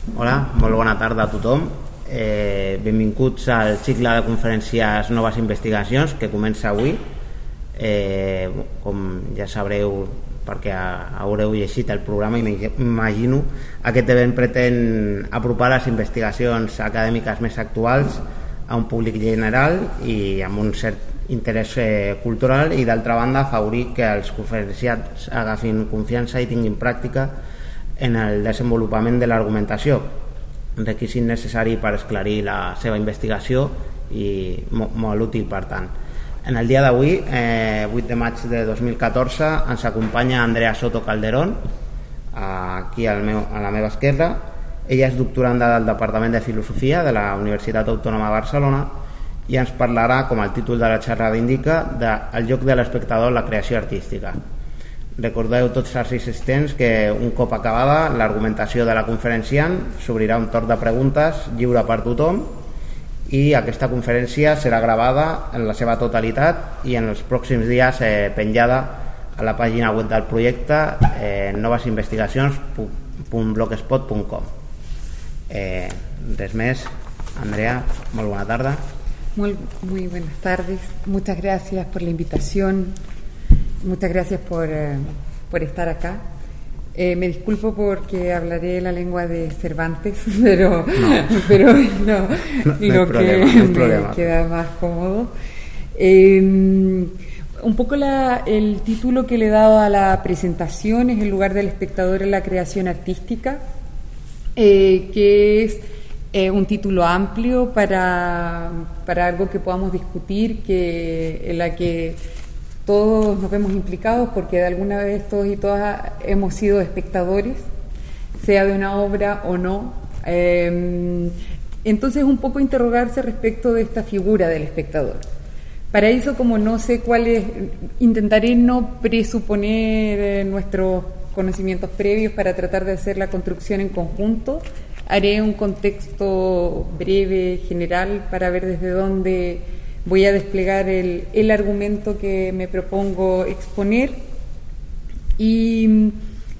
Hola, molt bona tarda a tothom. Eh, benvinguts al cicle de conferències Noves Investigacions que comença avui. Eh, com ja sabreu perquè haureu llegit el programa i m'imagino aquest event pretén apropar les investigacions acadèmiques més actuals a un públic general i amb un cert interès eh, cultural i d'altra banda afavorir que els conferenciats agafin confiança i tinguin pràctica en el desenvolupament de l'argumentació requisit necessari per esclarir la seva investigació i molt, molt útil per tant en el dia d'avui, eh, 8 de maig de 2014, ens acompanya Andrea Soto Calderón, aquí al meu, a la meva esquerra. Ella és doctoranda del Departament de Filosofia de la Universitat Autònoma de Barcelona i ens parlarà, com el títol de la xerrada indica, del lloc de l'espectador en la creació artística. Recordeu tots els assistents que un cop acabada l'argumentació de la conferenciant s'obrirà un torn de preguntes lliure per tothom i aquesta conferència serà gravada en la seva totalitat i en els pròxims dies eh, penjada a la pàgina web del projecte eh, novesinvestigacions.blogspot.com eh, res més. Andrea, molt bona tarda. Muy, muy buenas tardes. Muchas gracias por la invitación muchas gracias por, eh, por estar acá. Eh, me disculpo porque hablaré la lengua de Cervantes, pero no, pero no, no lo que me queda más cómodo. Eh, un poco la, el título que le he dado a la presentación es el lugar del espectador en la creación artística, eh, que es eh, un título amplio para, para algo que podamos discutir, que en la que todos nos vemos implicados porque de alguna vez todos y todas hemos sido espectadores, sea de una obra o no. Em, entonces, un poco interrogarse respecto de esta figura del espectador. Para eso, como no sé cuál es, intentaré no presuponer eh, nuestros conocimientos previos para tratar de hacer la construcción en conjunto. Haré un contexto breve, general, para ver desde dónde voy a desplegar el, el argumento que me propongo exponer y,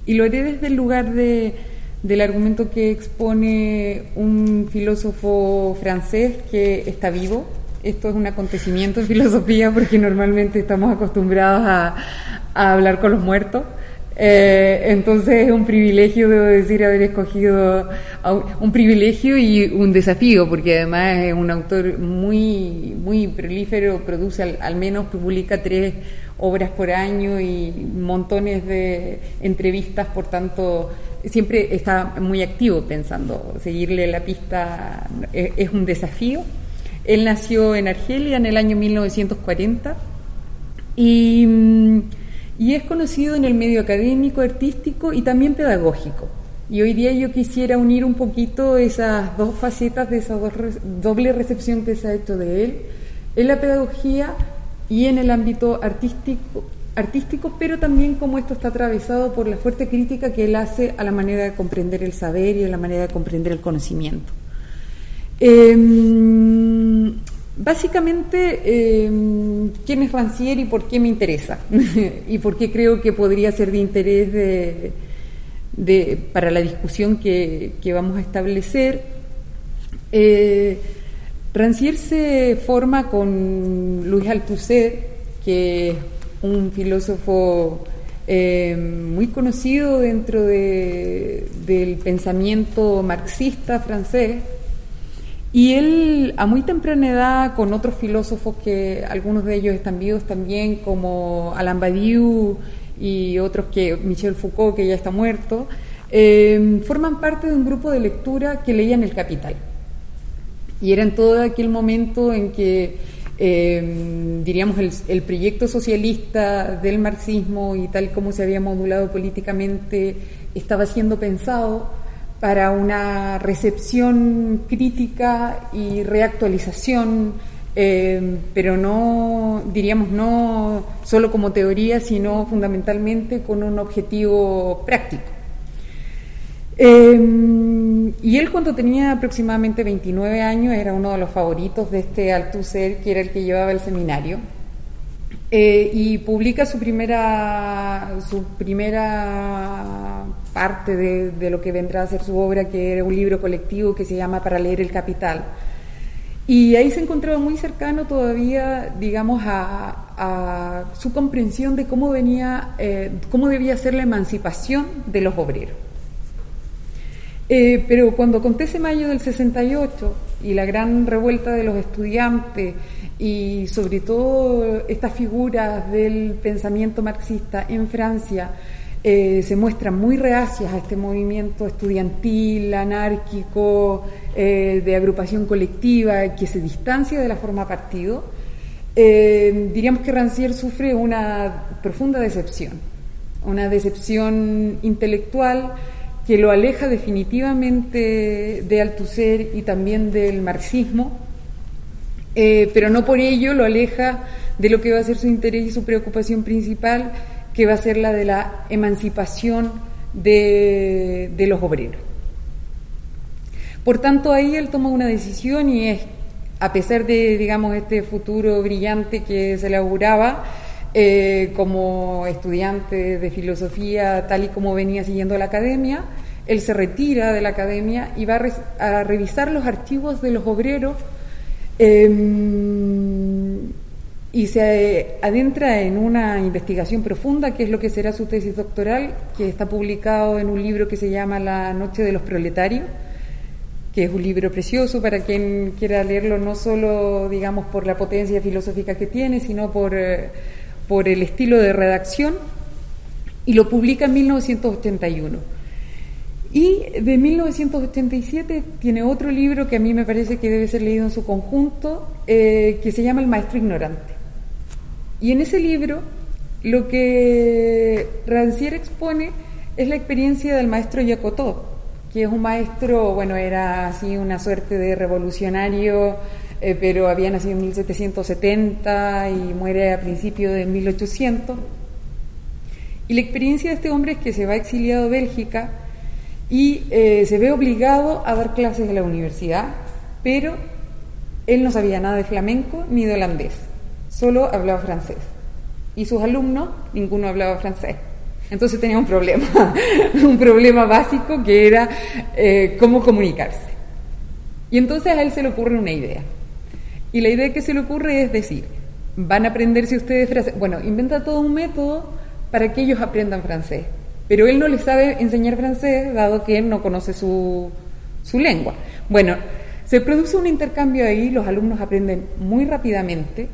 lo haré desde el lugar de, del argumento que expone un filósofo francés que está vivo. Esto es un acontecimiento en filosofía porque normalmente estamos acostumbrados a, a hablar con los muertos. Eh, entonces es un privilegio, debo decir, haber escogido un privilegio y un desafío, porque además es un autor muy, muy prolífero, produce al, menos, publica tres obras por año y montones de entrevistas, por tanto, siempre está muy activo pensando, seguirle la pista es, es un desafío. Él nació en Argelia en el año 1940 y mm, y es conocido en el medio académico, artístico y también pedagógico. Y hoy día yo quisiera unir un poquito esas dos facetas de esa doble recepción que se ha hecho de él, en la pedagogía y en el ámbito artístico, artístico, pero también como esto está atravesado por la fuerte crítica que él hace a la manera de comprender el saber y a la manera de comprender el conocimiento. Em, Básicamente, eh, ¿quién es Rancière y por qué me interesa? y por qué creo que podría ser de interés para la discusión que, vamos a establecer. Eh, Rancière se forma con Luis Althusser, que es un filósofo eh, muy conocido dentro del pensamiento marxista francés, y él, a muy temprana edad, con otros filósofos que algunos de ellos están vivos también, como Alain Badiou y otros que, Michel Foucault, que ya está muerto, eh, forman parte de un grupo de lectura que leían El Capital. Y era en todo aquel momento en que, eh, diríamos, el, el proyecto socialista del marxismo y tal como se había modulado políticamente estaba siendo pensado para una recepción crítica y reactualización, eh, pero no, diríamos, no solo como teoría, sino fundamentalmente con un objetivo práctico. Eh, y él cuando tenía aproximadamente 29 años era uno de los favoritos de este Althusser, que era el que llevaba el seminario, eh, y publica su primera, su primera parte de, lo que vendrá a ser su obra, que era un libro colectivo que se llama Para leer el Capital. Y ahí se encontraba muy cercano todavía, digamos, a, su comprensión de cómo venía, eh, cómo debía ser la emancipación de los obreros. Eh, pero cuando acontece mayo del 68 y la gran revuelta de los estudiantes y sobre todo estas figuras del pensamiento marxista en Francia eh, se muestran muy reacias a este movimiento estudiantil, anárquico, eh, de agrupación colectiva, que se distancia de la forma partido, eh, diríamos que Rancière sufre una profunda decepción, una decepción intelectual que lo aleja definitivamente de Althusser y también del marxismo, pero no por ello lo aleja de lo que va a ser su interés y su preocupación principal, que va a ser la de la emancipación de, los obreros. Por tanto, ahí él toma una decisión y es, a pesar de, digamos, este futuro brillante que se le auguraba, eh, como estudiante de filosofía, tal y como venía siguiendo la academia, él se retira de la academia y va a, revisar los archivos de los obreros em, y se adentra en una investigación profunda, que es lo que será su tesis doctoral, que está publicado en un libro que se llama La Noche de los Proletarios, que es un libro precioso para quien quiera leerlo, no solo, digamos, por la potencia filosófica que tiene, sino por, eh, por el estilo de redacción, y lo publica en 1981. Y de 1987 tiene otro libro que a mí me parece que debe ser leído en su conjunto, eh, que se llama El Maestro Ignorante. Y en ese libro lo que Rancière expone es la experiencia del maestro Yacotó, que es un maestro, bueno, era así una suerte de revolucionario, eh, pero había nacido en 1770 y muere a principios de 1800. Y la experiencia de este hombre es que se va exiliado a Bélgica y eh, se ve obligado a dar clases en la universidad, pero él no sabía nada de flamenco ni de holandés solo hablaba francés. Y sus alumnos, ninguno hablaba francés. Entonces tenía un problema, un problema básico que era eh, cómo comunicarse. Y entonces a él se le ocurre una idea. Y la idea que se le ocurre es decir, van a aprenderse ustedes francés. Bueno, inventa todo un método para que ellos aprendan francés. Pero él no les sabe enseñar francés, dado que él no conoce su, su lengua. Bueno, se produce un intercambio ahí, los alumnos aprenden muy rápidamente,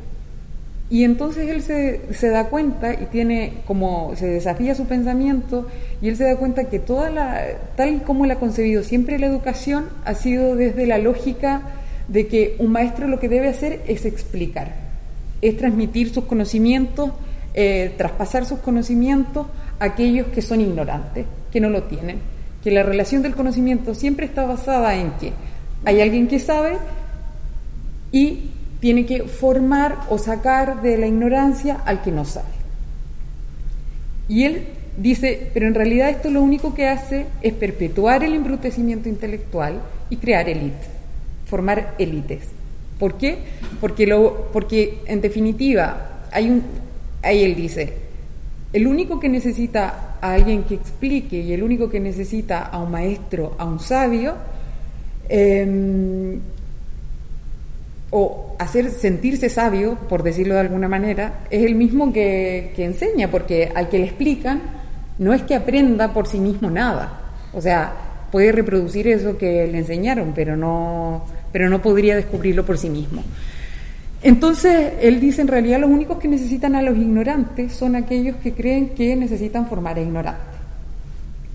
y entonces él se, se, da cuenta y tiene como se desafía su pensamiento y él se da cuenta que toda la tal como él ha concebido siempre la educación ha sido desde la lógica de que un maestro lo que debe hacer es explicar, es transmitir sus conocimientos, eh, traspasar sus conocimientos a aquellos que son ignorantes, que no lo tienen, que la relación del conocimiento siempre está basada en que hay alguien que sabe y tiene que formar o sacar de la ignorancia al que no sabe. Y él dice, pero en realidad esto lo único que hace es perpetuar el embrutecimiento intelectual y crear élites, formar élites. ¿Por qué? Porque, lo, porque en definitiva, hay un, ahí él dice, el único que necesita a alguien que explique y el único que necesita a un maestro, a un sabio, eh, o hacer sentirse sabio, por decirlo de alguna manera, es el mismo que, enseña, porque al que le explican no es que aprenda por sí mismo nada. O sea, puede reproducir eso que le enseñaron, pero no, pero no podría descubrirlo por sí mismo. Entonces, él dice, en realidad los únicos que necesitan a los ignorantes son aquellos que creen que necesitan formar a ignorantes.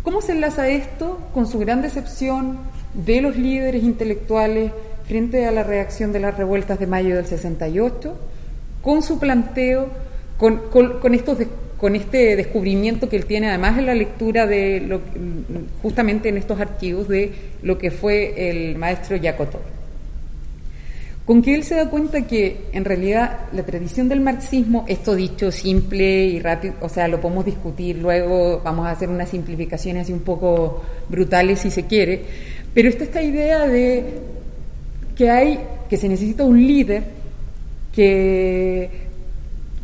¿Cómo se enlaza esto con su gran decepción de los líderes intelectuales frente a la reacción de las revueltas de mayo del 68, con su planteo, con, estos con este descubrimiento que él tiene, además en la lectura de justamente en estos archivos de lo que fue el maestro Jacotot. Con que él se da cuenta que en realidad la tradición del marxismo, esto dicho simple y rápido, o sea, lo podemos discutir luego, vamos a hacer unas simplificaciones así un poco brutales si se quiere, pero está esta idea de que hay, que se necesita un líder que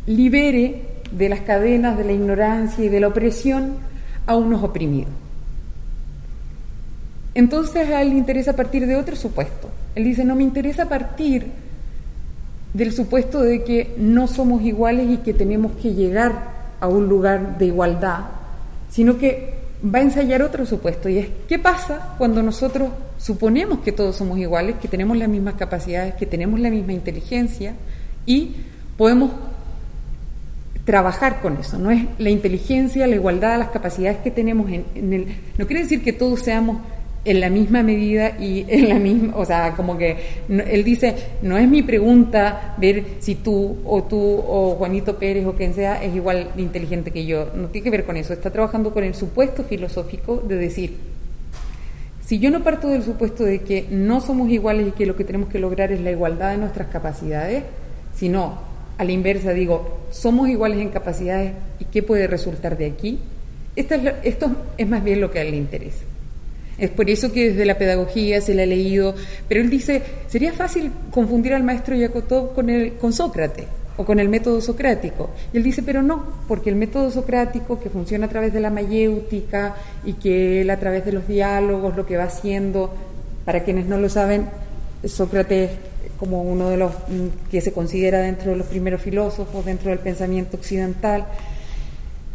libere de las cadenas de la ignorancia y de la opresión a unos oprimidos. Entonces a él le interesa partir de otro supuesto. Él dice, no me interesa partir del supuesto de que no somos iguales y que tenemos que llegar a un lugar de igualdad, sino que va a ensayar otro supuesto y es qué pasa cuando nosotros suponemos que todos somos iguales, que tenemos las mismas capacidades, que tenemos la misma inteligencia y podemos trabajar con eso. No es la inteligencia, la igualdad, las capacidades que tenemos en, el... No quiere decir que todos seamos en la misma medida y en la misma, o sea, como que él dice, no es mi pregunta ver si tú o tú o Juanito Pérez o quien sea es igual inteligente que yo, no tiene que ver con eso, está trabajando con el supuesto filosófico de decir, si yo no parto del supuesto de que no somos iguales y que lo que tenemos que lograr es la igualdad de nuestras capacidades, sino a la inversa digo, somos iguales en capacidades y qué puede resultar de aquí, esto es, más bien lo que a él le interesa. Es por eso que desde la pedagogía se le ha leído, pero él dice, sería fácil confundir al maestro Yakotov con, el, con Sócrates o con el método socrático. Y él dice, pero no, porque el método socrático que funciona a través de la mayéutica y que él a través de los diálogos lo que va haciendo, para quienes no lo saben, Sócrates como uno de los mm, que se considera dentro de los primeros filósofos, dentro del pensamiento occidental,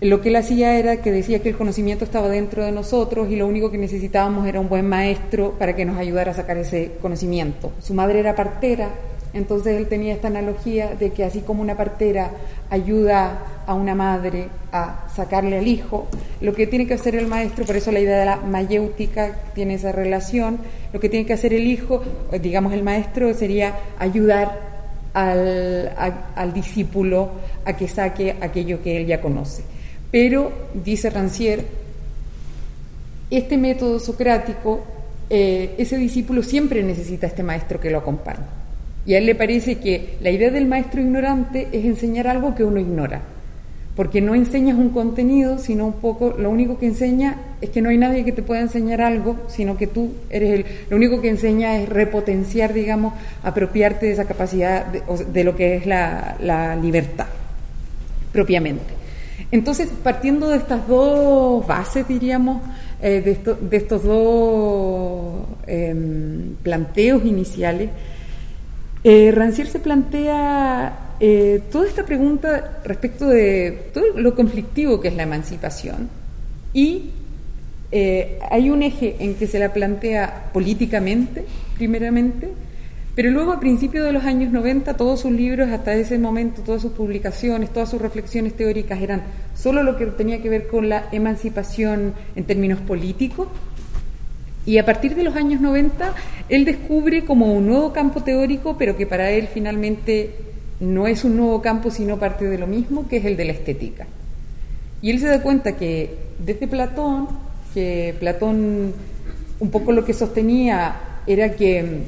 lo que él hacía era que decía que el conocimiento estaba dentro de nosotros y lo único que necesitábamos era un buen maestro para que nos ayudara a sacar ese conocimiento. Su madre era partera, entonces él tenía esta analogía de que así como una partera ayuda a una madre a sacarle al hijo, lo que tiene que hacer el maestro, por eso la idea de la mayéutica tiene esa relación, lo que tiene que hacer el hijo, digamos el maestro, sería ayudar al, al discípulo a que saque aquello que él ya conoce. Pero, dice Rancière, este método socrático, eh, ese discípulo siempre necesita a este maestro que lo acompañe. Y a él le parece que la idea del maestro ignorante es enseñar algo que uno ignora, porque no enseñas un contenido, sino un poco, lo único que enseña es que no hay nadie que te pueda enseñar algo, sino que tú eres el, lo único que enseña es repotenciar, digamos, apropiarte de esa capacidad de, lo que es la libertad, propiamente. Entonces, partiendo de estas dos bases, diríamos, eh, de, estos dos em, planteos iniciales, eh, Rancière se plantea eh, toda esta pregunta respecto de todo lo conflictivo que es la emancipación y hay un eje en que se la plantea políticamente, primeramente, pero luego, a principios de los años 90, todos sus libros, hasta ese momento, todas sus publicaciones, todas sus reflexiones teóricas eran solo lo que tenía que ver con la emancipación en términos políticos. Y a partir de los años 90, él descubre como un nuevo campo teórico, pero que para él finalmente no es un nuevo campo, sino parte de lo mismo, que es el de la estética. Y él se da cuenta que desde Platón, que Platón un poco lo que sostenía era que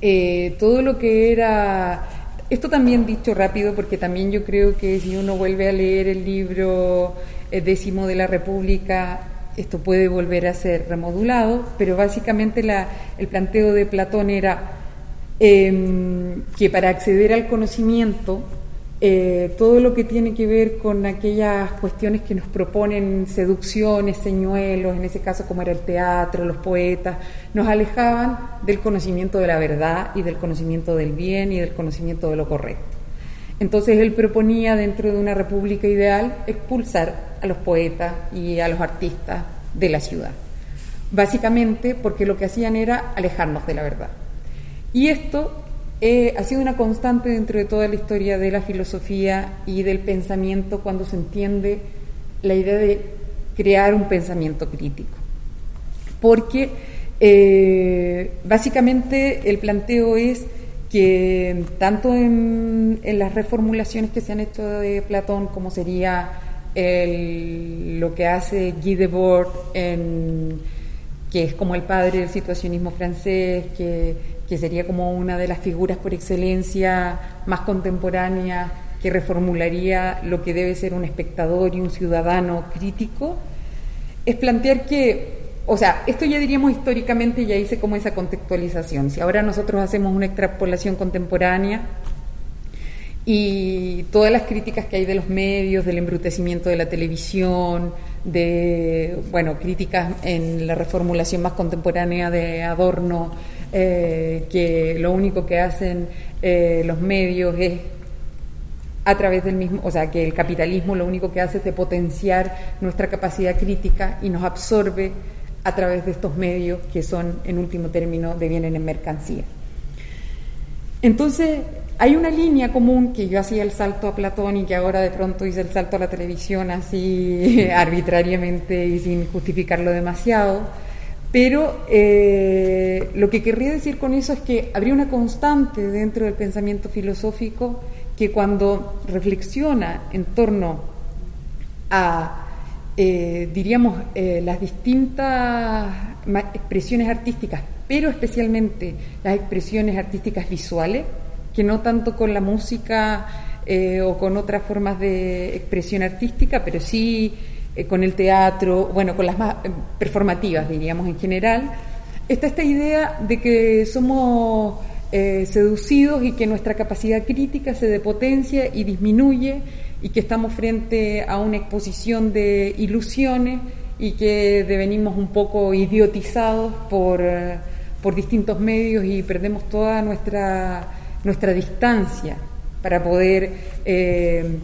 eh, todo lo que era... Esto también dicho rápido, porque también yo creo que si uno vuelve a leer el libro eh, décimo de la República, esto puede volver a ser remodulado, pero básicamente la, el planteo de Platón era em, que para acceder al conocimiento eh, todo lo que tiene que ver con aquellas cuestiones que nos proponen seducciones, señuelos, en ese caso como era el teatro, los poetas, nos alejaban del conocimiento de la verdad y del conocimiento del bien y del conocimiento de lo correcto. Entonces él proponía dentro de una república ideal expulsar a los poetas y a los artistas de la ciudad, básicamente porque lo que hacían era alejarnos de la verdad. Y esto eh, ha sido una constante dentro de toda la historia de la filosofía y del pensamiento cuando se entiende la idea de crear un pensamiento crítico. Porque eh, básicamente el planteo es que tanto en, las reformulaciones que se han hecho de Platón, como sería lo que hace Guy Debord, que es como el padre del situacionismo francés, que que sería como una de las figuras por excelencia más contemporánea que reformularía lo que debe ser un espectador y un ciudadano crítico, es plantear que, o sea, esto ya diríamos históricamente, ya hice como esa contextualización. Si ahora nosotros hacemos una extrapolación contemporánea y todas las críticas que hay de los medios, del embrutecimiento de la televisión, de, bueno, críticas en la reformulación más contemporánea de Adorno, eh, que lo único que hacen eh, los medios es a través del mismo, o sea, que el capitalismo lo único que hace es de potenciar nuestra capacidad crítica y nos absorbe a través de estos medios que son, en último término, devienen en mercancía. Entonces, hay una línea común que yo hacía el salto a Platón y que ahora de pronto hice el salto a la televisión así arbitrariamente y sin justificarlo demasiado, pero eh, lo que querría decir con eso es que habría una constante dentro del pensamiento filosófico que cuando reflexiona en torno a, eh, diríamos, eh, las distintas expresiones artísticas, pero especialmente las expresiones artísticas visuales, que no tanto con la música eh, o con otras formas de expresión artística, pero sí con el teatro, bueno, con las más performativas, diríamos en general, está esta idea de que somos seducidos y que nuestra capacidad crítica se depotencia y disminuye y que estamos frente a una exposición de ilusiones y que devenimos un poco idiotizados por, por distintos medios y perdemos toda nuestra, nuestra distancia para poder eh,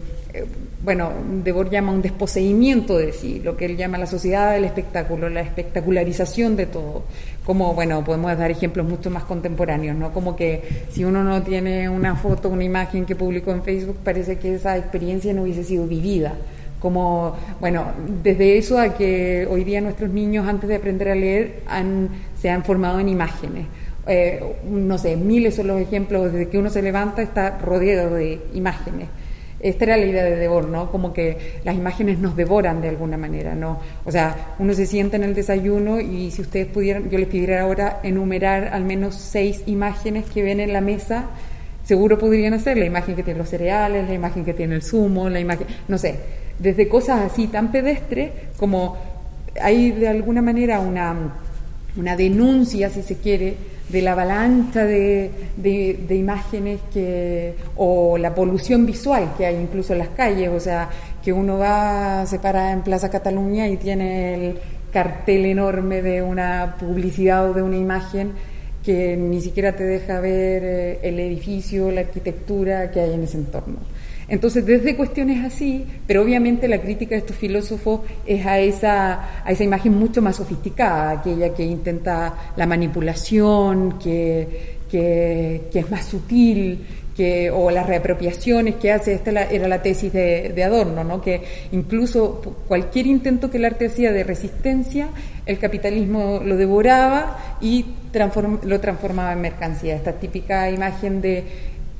bueno, Debord llama un desposeimiento de sí, lo que él llama la sociedad del espectáculo, la espectacularización de todo. Como, bueno, podemos dar ejemplos mucho más contemporáneos, ¿no? Como que si uno no tiene una foto, una imagen que publicó en Facebook, parece que esa experiencia no hubiese sido vivida. Como, bueno, desde eso a que hoy día nuestros niños, antes de aprender a leer, se han formado en imágenes. Eh, no sé, miles son los ejemplos, desde que uno se levanta está rodeado de imágenes. Esta era la idea de Devor, ¿no? Como que las imágenes nos devoran de alguna manera, ¿no? O sea, uno se sienta en el desayuno y si ustedes pudieran, yo les pidiera ahora enumerar al menos seis imágenes que ven en la mesa, seguro podrían hacer la imagen que tienen los cereales, la imagen que tiene el zumo, la imagen, no sé, desde cosas así tan pedestres como hay de alguna manera una, una denuncia, si se quiere, de la avalancha de, de, imágenes que, o la polución visual que hay incluso en las calles, o sea, que uno va, se para en Plaza Cataluña y tiene el cartel enorme de una publicidad o de una imagen que ni siquiera te deja ver eh, el edificio, la arquitectura que hay en ese entorno. Entonces, desde cuestiones así, pero obviamente la crítica de estos filósofos es a esa, a esa imagen mucho más sofisticada, aquella que intenta la manipulación, que, que, es más sutil, que, o las reapropiaciones que hace, esta era la tesis de, Adorno, ¿no? que incluso cualquier intento que el arte hacía de resistencia, el capitalismo lo devoraba y lo transformaba en mercancía. Esta típica imagen de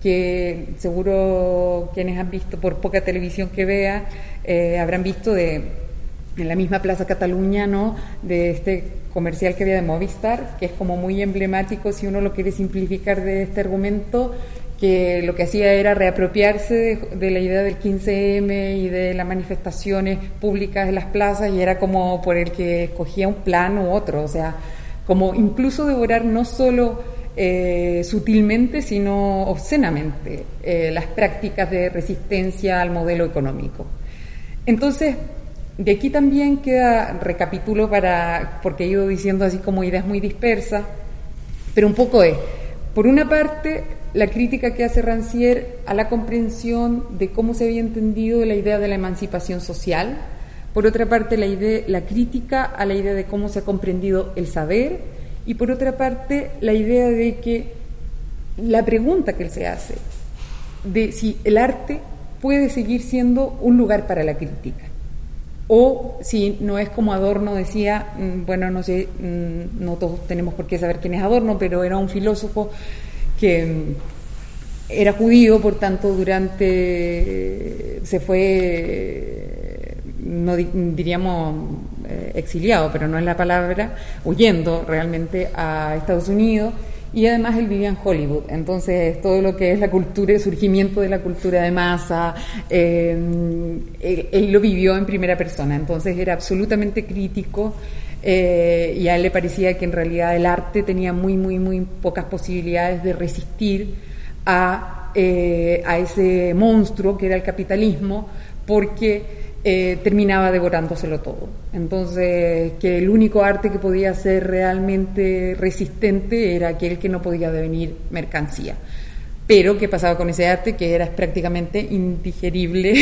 que seguro quienes han visto por poca televisión que vea eh, habrán visto de en la misma Plaza Cataluña, ¿no? De este comercial que había de Movistar, que es como muy emblemático si uno lo quiere simplificar de este argumento, que lo que hacía era reapropiarse de, la idea del 15M y de las manifestaciones públicas en las plazas y era como por el que escogía un plan u otro, o sea, como incluso devorar no solo eh, sutilmente, sino obscenamente, eh, las prácticas de resistencia al modelo económico. Entonces, de aquí también queda, recapitulo para, porque he ido diciendo así como ideas muy dispersas, pero un poco es, por una parte, la crítica que hace Rancière a la comprensión de cómo se había entendido la idea de la emancipación social, por otra parte, la, idea, la crítica a la idea de cómo se ha comprendido el saber, y por otra parte la idea de que la pregunta que él se hace de si el arte puede seguir siendo un lugar para la crítica. O si no es como Adorno decía, mm, bueno, no sé, mm, no todos tenemos por qué saber quién es Adorno, pero era un filósofo que era judío, por tanto, durante se fue, no diríamos eh, exiliado, pero no es la palabra, huyendo realmente a Estados Unidos. Y además él vivía en Hollywood, entonces todo lo que es la cultura, el surgimiento de la cultura de masa, eh, él, lo vivió en primera persona, entonces era absolutamente crítico eh, y a él le parecía que en realidad el arte tenía muy, muy, muy pocas posibilidades de resistir a, a ese monstruo que era el capitalismo, porque eh, terminaba devorándoselo todo. Entonces, que el único arte que podía ser realmente resistente era aquel que no podía devenir mercancía. Pero, ¿qué pasaba con ese arte? Que era prácticamente indigerible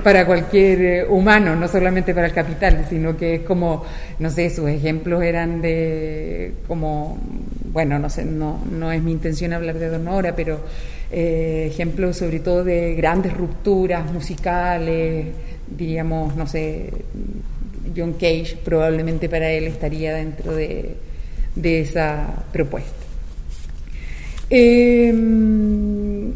para cualquier eh, humano, no solamente para el capital, sino que es como, no sé, sus ejemplos eran de, como, bueno, no sé, no, no es mi intención hablar de Don ahora, pero eh, ejemplos sobre todo de grandes rupturas musicales, diríamos, no sé, John Cage probablemente para él estaría dentro de, esa propuesta. Em,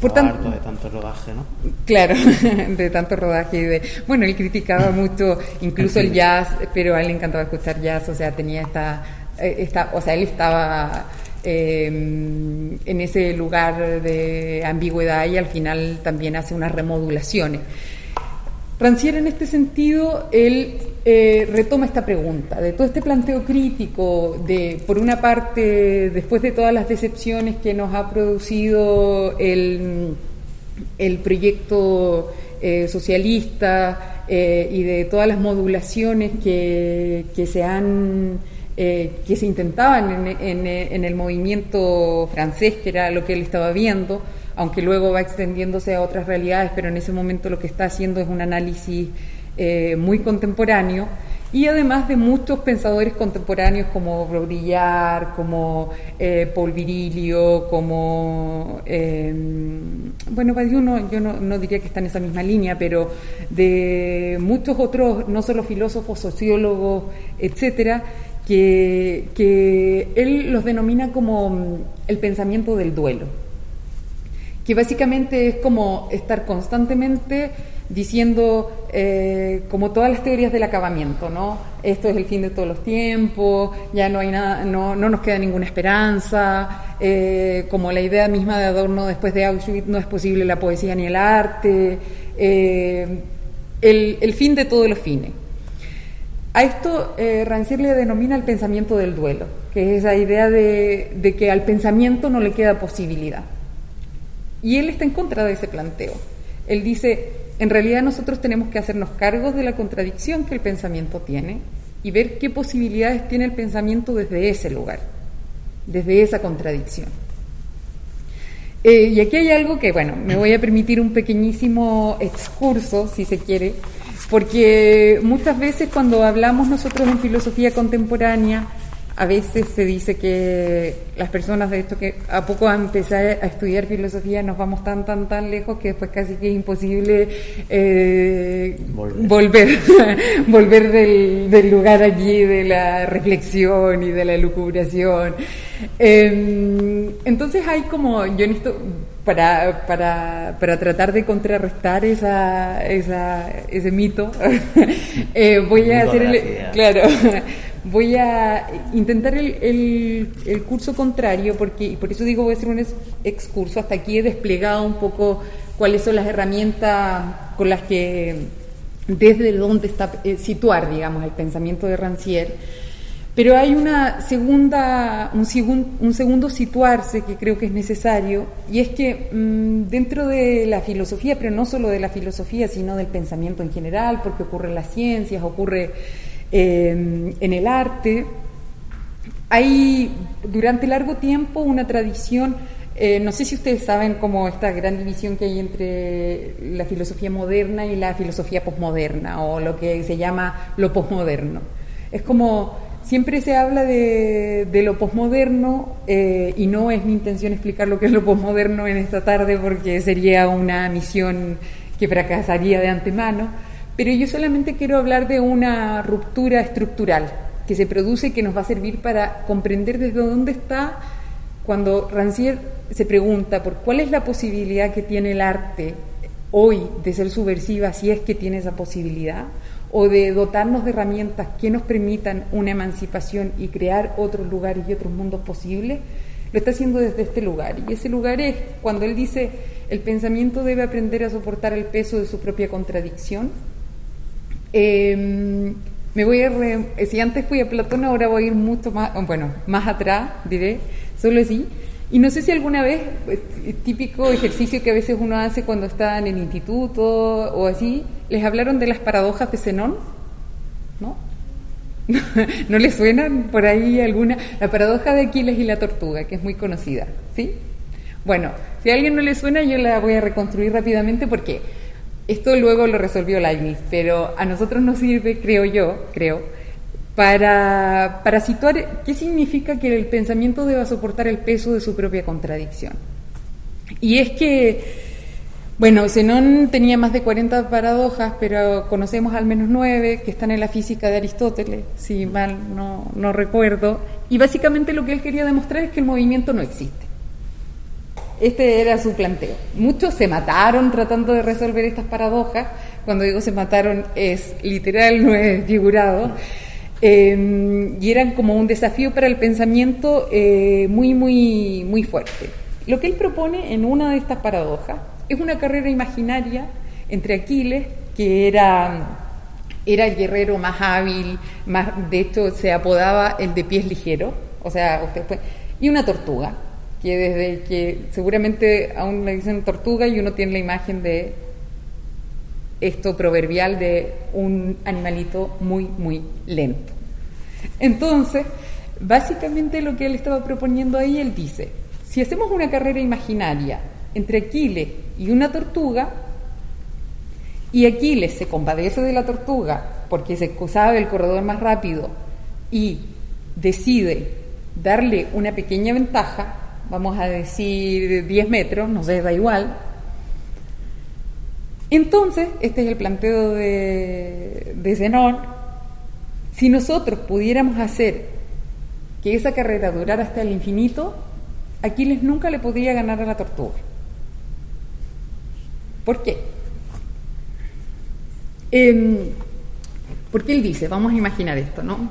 por tanto, de tanto rodaje, ¿no? Claro, de tanto rodaje. De, bueno, él criticaba mucho incluso el jazz, pero a él le encantaba escuchar jazz, o sea, tenía esta, eh, esta o sea, él estaba em, en ese lugar de ambigüedad y al final también hace unas remodulaciones. Rancière en este sentido, él eh, retoma esta pregunta, de todo este planteo crítico, de, por una parte, después de todas las decepciones que nos ha producido el, el proyecto eh, socialista eh, y de todas las modulaciones que, que se han que se intentaban en, en el movimiento francés, que era lo que él estaba viendo, aunque luego va extendiéndose a otras realidades, pero en ese momento lo que está haciendo es un análisis eh, muy contemporáneo. Y además de muchos pensadores contemporáneos como Baudrillard, como eh, Paul Virilio, como, eh, bueno, Badiou yo no, no, diría que está en esa misma línea, pero de muchos otros, no solo filósofos, sociólogos, etcétera, que, que él los denomina como el pensamiento del duelo que básicamente es como estar constantemente diciendo, eh, como todas las teorías del acabamiento, ¿no? Esto es el fin de todos los tiempos, ya no hay nada, no, no nos queda ninguna esperanza, eh, como la idea misma de Adorno después de Auschwitz, no es posible la poesía ni el arte, eh, el, fin de todos los fines. A esto Rancière le denomina el pensamiento del duelo, que es esa idea de que al pensamiento no le queda posibilidad. Y él está en contra de ese planteo. Él dice, en realidad nosotros tenemos que hacernos cargos de la contradicción que el pensamiento tiene y ver qué posibilidades tiene el pensamiento desde ese lugar, desde esa contradicción. Eh, y aquí hay algo que, bueno, me voy a permitir un pequeñísimo excurso, si se quiere, porque muchas veces cuando hablamos nosotros en filosofía contemporánea, a veces se dice que las personas de esto que a poco a empezar a estudiar filosofía nos vamos tan tan tan lejos que después casi que es imposible eh, volver. volver, del, lugar allí de la reflexión y de la lucubración. Em, entonces hay como yo necesito para, para, para tratar de contrarrestar esa, esa ese mito eh, voy a hacer el, claro voy a intentar el, el, curso contrario, porque, y por eso digo voy a hacer un excurso, hasta aquí he desplegado un poco cuáles son las herramientas con las que, desde dónde está, eh, situar, digamos, el pensamiento de Rancière. Pero hay una segunda, un, un, segundo situarse que creo que es necesario, y es que mm, dentro de la filosofía, pero no solo de la filosofía, sino del pensamiento en general, porque ocurre en las ciencias, ocurre Em, en el arte. Hay durante largo tiempo una tradición, eh, no sé si ustedes saben cómo esta gran división que hay entre la filosofía moderna y la filosofía posmoderna, o lo que se llama lo posmoderno. Es como siempre se habla de, lo posmoderno eh, y no es mi intención explicar lo que es lo posmoderno en esta tarde porque sería una misión que fracasaría de antemano, pero yo solamente quiero hablar de una ruptura estructural que se produce y que nos va a servir para comprender desde dónde está cuando Rancière se pregunta por cuál es la posibilidad que tiene el arte hoy de ser subversiva, si es que tiene esa posibilidad, o de dotarnos de herramientas que nos permitan una emancipación y crear otros lugares y otros mundos posibles, lo está haciendo desde este lugar. Y ese lugar es cuando él dice, el pensamiento debe aprender a soportar el peso de su propia contradicción, Em, me voy a si antes fui a Platón, ahora voy a ir mucho más, bueno, más atrás, diré, solo así. Y no sé si alguna vez, eh, típico ejercicio que a veces uno hace cuando está en el instituto o así, les hablaron de las paradojas de Zenón, ¿no? ¿No les suenan por ahí alguna? La paradoja de Aquiles y la tortuga, que es muy conocida, ¿sí? Bueno, si a alguien no le suena, yo la voy a reconstruir rápidamente porque esto luego lo resolvió Leibniz, pero a nosotros nos sirve, creo yo, creo, para, para situar qué significa que el pensamiento deba soportar el peso de su propia contradicción. Y es que, bueno, Zenón tenía más de 40 paradojas, pero conocemos al menos nueve que están en la física de Aristóteles, si mal no, no recuerdo, y básicamente lo que él quería demostrar es que el movimiento no existe. Este era su planteo. Muchos se mataron tratando de resolver estas paradojas. Cuando digo se mataron es literal, no es figurado. Em, y eran como un desafío para el pensamiento eh, muy, muy, muy fuerte. Lo que él propone en una de estas paradojas es una carrera imaginaria entre Aquiles, que era, era el guerrero más hábil, más, de hecho se apodaba el de pies ligeros, o sea, y una tortuga, que desde que seguramente aún le dicen tortuga y uno tiene la imagen de esto proverbial de un animalito muy, muy lento. Entonces, básicamente lo que él estaba proponiendo ahí, él dice, si hacemos una carrera imaginaria entre Aquiles y una tortuga, y Aquiles se compadece de la tortuga porque se sabe el corredor más rápido y decide darle una pequeña ventaja, vamos a decir 10 metros, no sé, da igual, entonces, este es el planteo de, de Zenón, si nosotros pudiéramos hacer que esa carrera durara hasta el infinito, Aquiles nunca le podría ganar a la tortuga. ¿Por qué? Eh, porque él dice, vamos a imaginar esto, ¿no?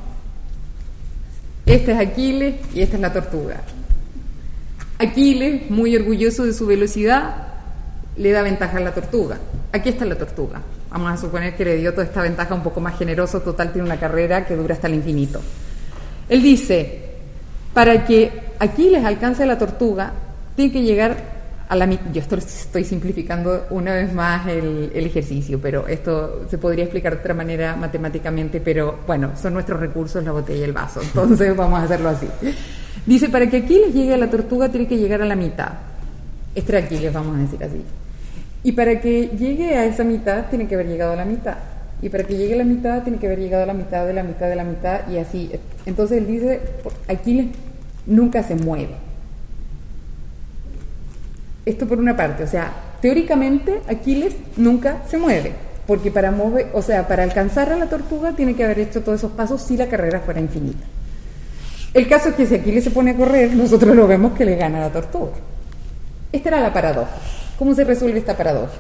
Este es Aquiles y esta es la tortuga. Aquiles, muy orgulloso de su velocidad, le da ventaja a la tortuga. Aquí está la tortuga. Vamos a suponer que le dio toda esta ventaja un poco más generoso, total tiene una carrera que dura hasta el infinito. Él dice, para que aquí les alcance la tortuga, tiene que llegar a la. Yo estoy, simplificando una vez más el, el, ejercicio, pero esto se podría explicar de otra manera matemáticamente, pero bueno, son nuestros recursos la botella y el vaso, entonces vamos a hacerlo así. Dice, para que aquí les llegue a la tortuga, tiene que llegar a la mitad. Este aquí les vamos a decir así. Y para que llegue a esa mitad, tiene que haber llegado a la mitad. Y para que llegue a la mitad, tiene que haber llegado a la mitad de la mitad de la mitad y así. Entonces él dice, Aquiles nunca se mueve. Esto por una parte, o sea, teóricamente Aquiles nunca se mueve, porque para mover, o sea, para alcanzar a la tortuga tiene que haber hecho todos esos pasos si la carrera fuera infinita. El caso es que si Aquiles se pone a correr, nosotros lo vemos que le gana la tortuga. Esta era la paradoja. ¿Cómo se resuelve esta paradoja?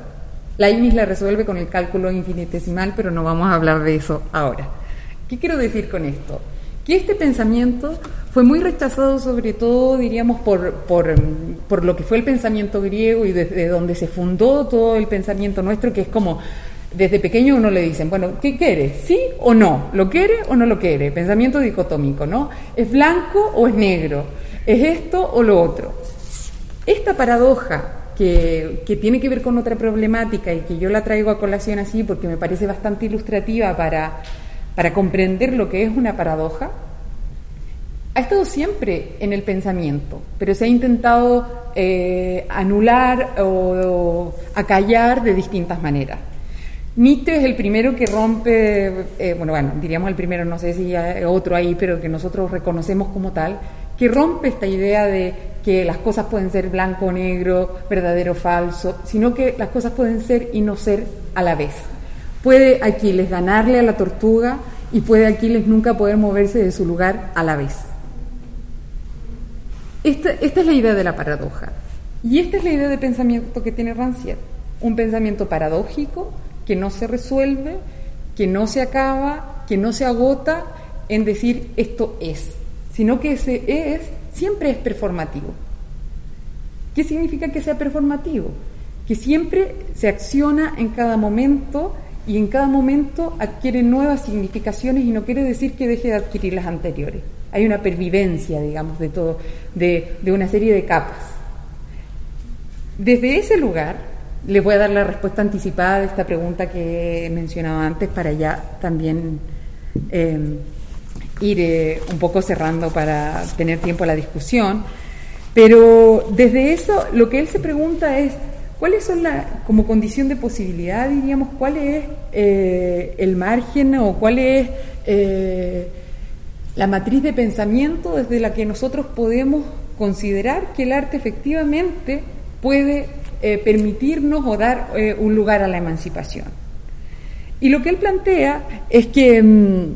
Leibniz la resuelve con el cálculo infinitesimal, pero no vamos a hablar de eso ahora. ¿Qué quiero decir con esto? Que este pensamiento fue muy rechazado sobre todo, diríamos, por, por, lo que fue el pensamiento griego y desde donde se fundó todo el pensamiento nuestro, que es como, desde pequeño uno le dicen, bueno, ¿qué quiere? ¿Sí o no? ¿Lo quiere o no lo quiere? Pensamiento dicotómico, ¿no? ¿Es blanco o es negro? ¿Es esto o lo otro? Esta paradoja que, tiene que ver con otra problemática y que yo la traigo a colación así porque me parece bastante ilustrativa para, para comprender lo que es una paradoja, ha estado siempre en el pensamiento, pero se ha intentado eh, anular o, acallar de distintas maneras. Nietzsche es el primero que rompe, eh, bueno, bueno, diríamos el primero, no sé si hay otro ahí, pero que nosotros reconocemos como tal, que rompe esta idea de que las cosas pueden ser blanco o negro, verdadero o falso, sino que las cosas pueden ser y no ser a la vez. Puede Aquiles ganarle a la tortuga y puede Aquiles nunca poder moverse de su lugar a la vez. Esta, esta es la idea de la paradoja. Y esta es la idea de pensamiento que tiene Rancière. Un pensamiento paradójico que no se resuelve, que no se acaba, que no se agota en decir esto es, sino que ese es siempre es performativo. ¿Qué significa que sea performativo? Que siempre se acciona en cada momento y en cada momento adquiere nuevas significaciones y no quiere decir que deje de adquirir las anteriores. hay una pervivencia, digamos, de todo, de, de una serie de capas. Desde ese lugar, les voy a dar la respuesta anticipada de esta pregunta que he mencionado antes para ya también eh, ir eh, un poco cerrando para tener tiempo a la discusión. Pero desde eso, lo que él se pregunta es, ¿cuáles son la, como condición de posibilidad, diríamos, cuál es eh, el margen o cuál es la matriz de pensamiento desde la que nosotros podemos considerar que el arte efectivamente puede eh, permitirnos o dar un lugar a la emancipación? Y lo que él plantea es que, mm,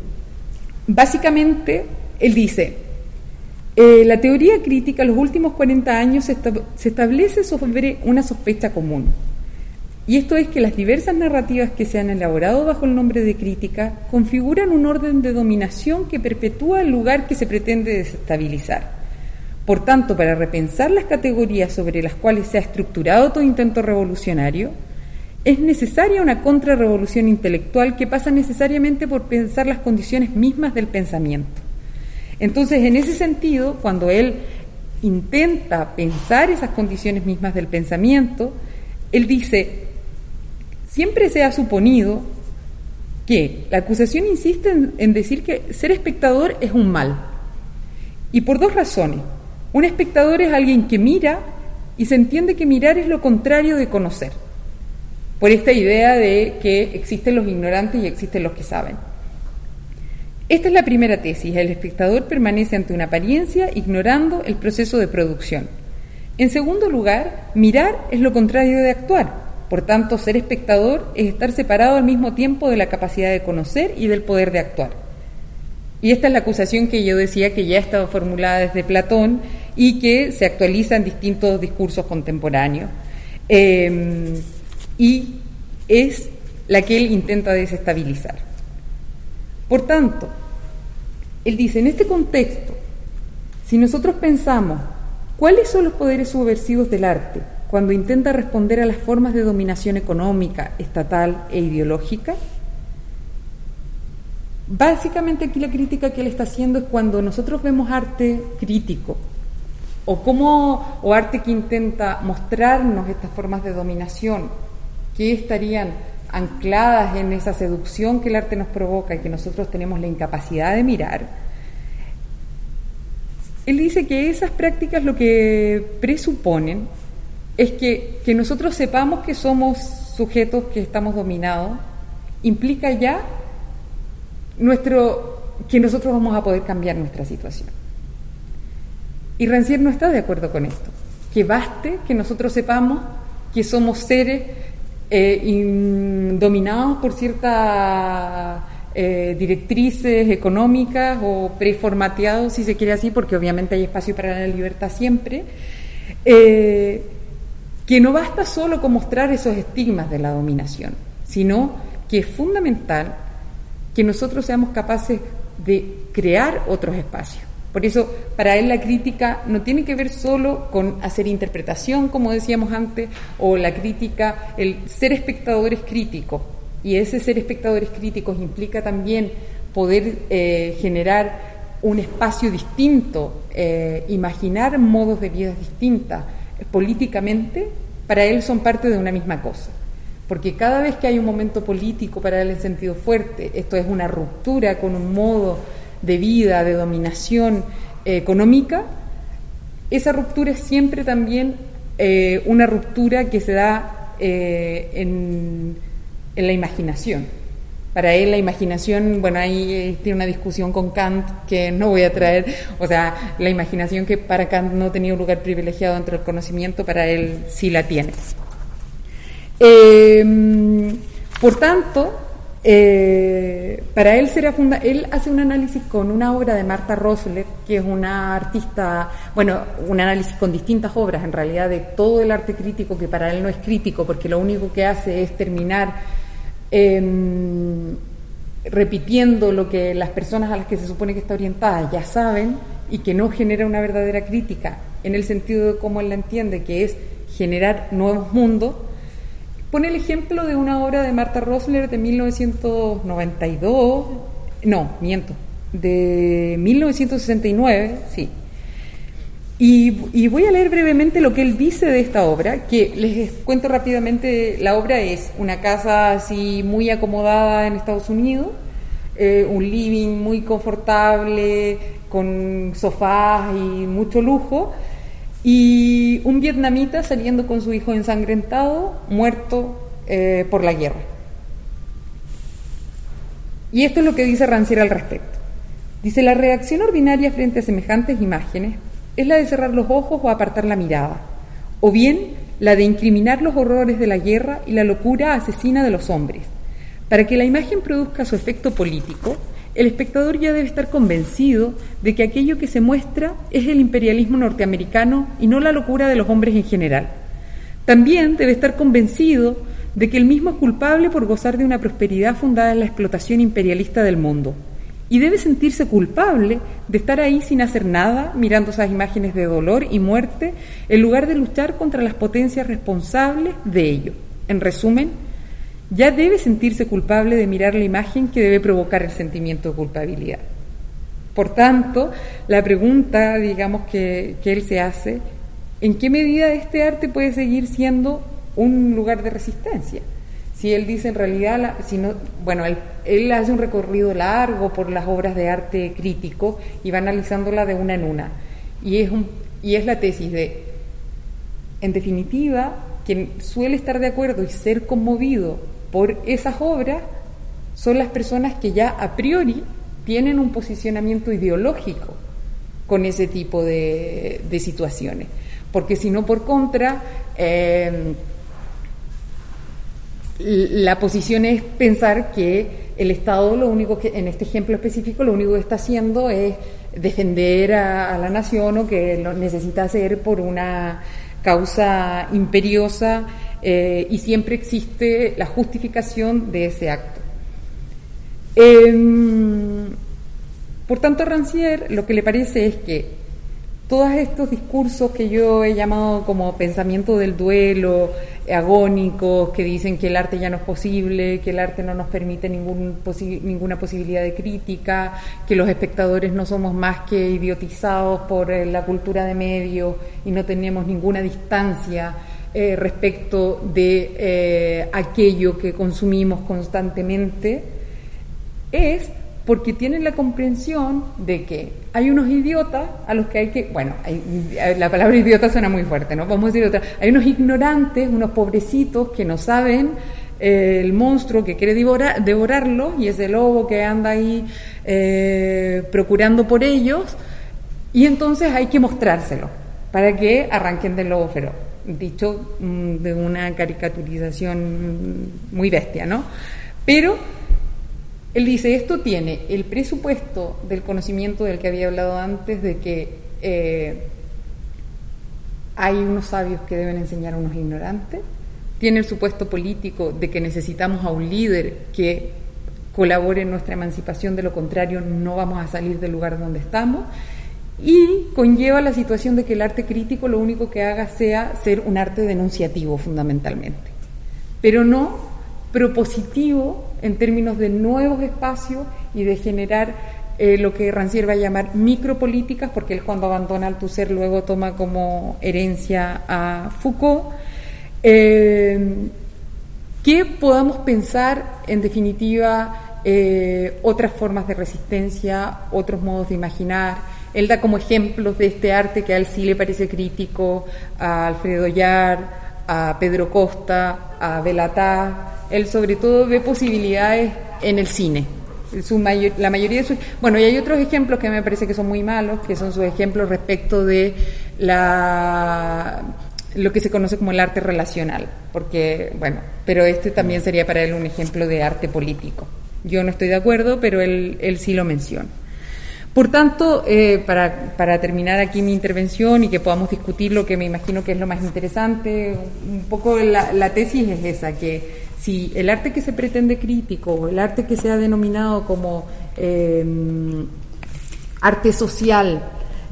básicamente, él dice, eh, la teoría crítica en los últimos 40 años se, establece sobre una sospecha común. Y esto es que las diversas narrativas que se han elaborado bajo el nombre de crítica configuran un orden de dominación que perpetúa el lugar que se pretende desestabilizar. Por tanto, para repensar las categorías sobre las cuales se ha estructurado todo intento revolucionario, es necesaria una contrarrevolución intelectual que pasa necesariamente por pensar las condiciones mismas del pensamiento. Entonces, en ese sentido, cuando él intenta pensar esas condiciones mismas del pensamiento, él dice, siempre se ha suponido que la acusación insiste en, decir que ser espectador es un mal. Y por dos razones. Un espectador es alguien que mira y se entiende que mirar es lo contrario de conocer. Por esta idea de que existen los ignorantes y existen los que saben. Esta es la primera tesis. El espectador permanece ante una apariencia ignorando el proceso de producción. En segundo lugar, mirar es lo contrario de actuar. Por tanto, ser espectador es estar separado al mismo tiempo de la capacidad de conocer y del poder de actuar. Y esta es la acusación que yo decía que ya estaba formulada desde Platón y que se actualiza en distintos discursos contemporáneos. Eh, y es la que él intenta desestabilizar. Por tanto, él dice, en este contexto, si nosotros pensamos cuáles son los poderes subversivos del arte cuando intenta responder a las formas de dominación económica, estatal e ideológica, básicamente aquí la crítica que él está haciendo es cuando nosotros vemos arte crítico o como o arte que intenta mostrarnos estas formas de dominación que estarían ancladas en esa seducción que el arte nos provoca y que nosotros tenemos la incapacidad de mirar, él dice que esas prácticas lo que presuponen es que, que nosotros sepamos que somos sujetos que estamos dominados, implica ya nuestro, que nosotros vamos a poder cambiar nuestra situación. Y Rancière no está de acuerdo con esto, que baste que nosotros sepamos que somos seres eh, dominados por ciertas eh, directrices económicas o preformateados, si se quiere así, porque obviamente hay espacio para la libertad siempre, eh, que no basta solo con mostrar esos estigmas de la dominación, sino que es fundamental que nosotros seamos capaces de crear otros espacios. Por eso, para él la crítica no tiene que ver solo con hacer interpretación, como decíamos antes, o la crítica, el ser espectadores críticos. Y ese ser espectadores críticos implica también poder eh, generar un espacio distinto, eh, imaginar modos de vida distintas. Políticamente, para él son parte de una misma cosa. Porque cada vez que hay un momento político para él en sentido fuerte, esto es una ruptura con un modo de vida, de dominación eh, económica, esa ruptura es siempre también eh, una ruptura que se da eh, en, en, la imaginación. Para él la imaginación, bueno, ahí tiene una discusión con Kant que no voy a traer, o sea, la imaginación que para Kant no tenía un lugar privilegiado dentro del conocimiento, para él sí la tiene. por tanto, eh, para él será funda él hace un análisis con una obra de Marta Rosler, que es una artista, bueno, un análisis con distintas obras en realidad de todo el arte crítico que para él no es crítico, porque lo único que hace es terminar em, repitiendo lo que las personas a las que se supone que está orientada ya saben y que no genera una verdadera crítica en el sentido de cómo él la entiende, que es generar nuevos mundos Pone el ejemplo de una obra de Marta Rosler de 1992, no, miento, de 1969, sí. Y, voy a leer brevemente lo que él dice de esta obra, que les cuento rápidamente, la obra es una casa así muy acomodada en Estados Unidos, eh, un living muy confortable, con sofás y mucho lujo, y un vietnamita saliendo con su hijo ensangrentado, muerto eh, por la guerra. Y esto es lo que dice Rancière al respecto. Dice, la reacción ordinaria frente a semejantes imágenes es la de cerrar los ojos o apartar la mirada, o bien la de incriminar los horrores de la guerra y la locura asesina de los hombres. Para que la imagen produzca su efecto político, el espectador ya debe estar convencido de que aquello que se muestra es el imperialismo norteamericano y no la locura de los hombres en general. También debe estar convencido de que el mismo es culpable por gozar de una prosperidad fundada en la explotación imperialista del mundo y debe sentirse culpable de estar ahí sin hacer nada, mirando esas imágenes de dolor y muerte, en lugar de luchar contra las potencias responsables de ello. En resumen, ya debe sentirse culpable de mirar la imagen que debe provocar el sentimiento de culpabilidad. Por tanto, la pregunta, digamos, que, que él se hace, ¿en qué medida este arte puede seguir siendo un lugar de resistencia? Si él dice en realidad, si no, bueno, él, hace un recorrido largo por las obras de arte crítico y va analizándola de una en una. Y es, un, y es la tesis de, en definitiva, quien suele estar de acuerdo y ser conmovido por esas obras son las personas que ya a priori tienen un posicionamiento ideológico con ese tipo de, situaciones. Porque si no, por contra, eh, la posición es pensar que el Estado lo único que, en este ejemplo específico, lo único que está haciendo es defender a, la nación o que lo necesita hacer por una causa imperiosa eh, y siempre existe la justificación de ese acto. Em, por tanto, Rancière lo que le parece es que todos estos discursos que yo he llamado como pensamiento del duelo, agónicos, que dicen que el arte ya no es posible, que el arte no nos permite ninguna posibilidad de crítica, que los espectadores no somos más que idiotizados por eh, la cultura de medios y no tenemos ninguna distancia eh, respecto de eh, aquello que consumimos constantemente, es porque tienen la comprensión de que hay unos idiotas a los que hay que, bueno, la palabra idiota suena muy fuerte, ¿no? Vamos a decir otra, hay unos ignorantes, unos pobrecitos que no saben eh, el monstruo que quiere devorar, devorarlo y ese lobo que anda ahí eh, procurando por ellos y entonces hay que mostrárselo para que arranquen del lobo feroz dicho mm, de una caricaturización muy bestia, ¿no? Pero él dice, esto tiene el presupuesto del conocimiento del que había hablado antes, de que eh, hay unos sabios que deben enseñar a unos ignorantes, tiene el supuesto político de que necesitamos a un líder que colabore en nuestra emancipación, de lo contrario no vamos a salir del lugar donde estamos, y conlleva la situación de que el arte crítico lo único que haga sea ser un arte denunciativo fundamentalmente, pero no propositivo en términos de nuevos espacios y de generar eh, lo que Rancière va a llamar micropolíticas, porque él cuando abandona Althusser luego toma como herencia a Foucault, eh, que podamos pensar en definitiva eh, otras formas de resistencia, otros modos de imaginar. Él da como ejemplos de este arte que a él sí le parece crítico, a Alfredo Yar, a Pedro Costa, a Belatá, él sobre todo ve posibilidades en el cine. Su la mayoría de sus, bueno, y hay otros ejemplos que me parece que son muy malos, que son sus ejemplos respecto de la lo que se conoce como el arte relacional, porque, bueno, pero este también sería para él un ejemplo de arte político. Yo no estoy de acuerdo, pero él, él sí lo menciona. Por tanto, eh, para, para, terminar aquí mi intervención y que podamos discutir lo que me imagino que es lo más interesante, un poco la, la tesis es esa, que si el arte que se pretende crítico el arte que se ha denominado como em, arte social,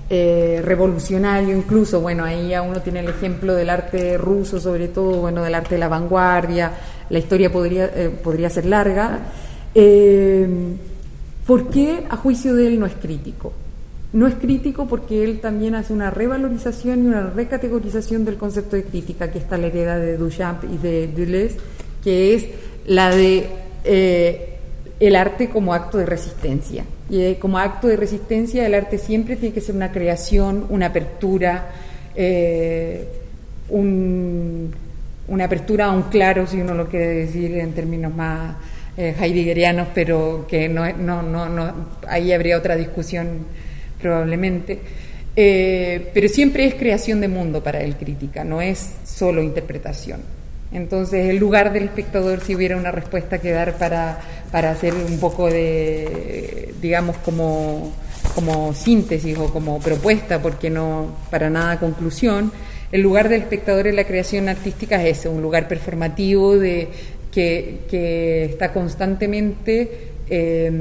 eh, revolucionario incluso, bueno, ahí ya uno tiene el ejemplo del arte ruso, sobre todo, bueno, del arte de la vanguardia, la historia podría, eh, podría ser larga. Em, ¿Por qué a juicio de él no es crítico? No es crítico porque él también hace una revalorización y una recategorización del concepto de crítica, que está la heredad de Duchamp y de Deleuze, que es la de eh, el arte como acto de resistencia. Y eh, como acto de resistencia, el arte siempre tiene que ser una creación, una apertura, eh, una apertura a un claro, si uno lo quiere decir en términos más heideggerianos, pero que no, no, no, no, ahí habría otra discusión probablemente. pero siempre es creación de mundo para el crítica, no es solo interpretación. Entonces, el lugar del espectador, si hubiera una respuesta que dar para, para hacer un poco de, digamos, como, como síntesis o como propuesta, porque no para nada conclusión, el lugar del espectador en la creación artística es ese, un lugar performativo de, que, está constantemente eh,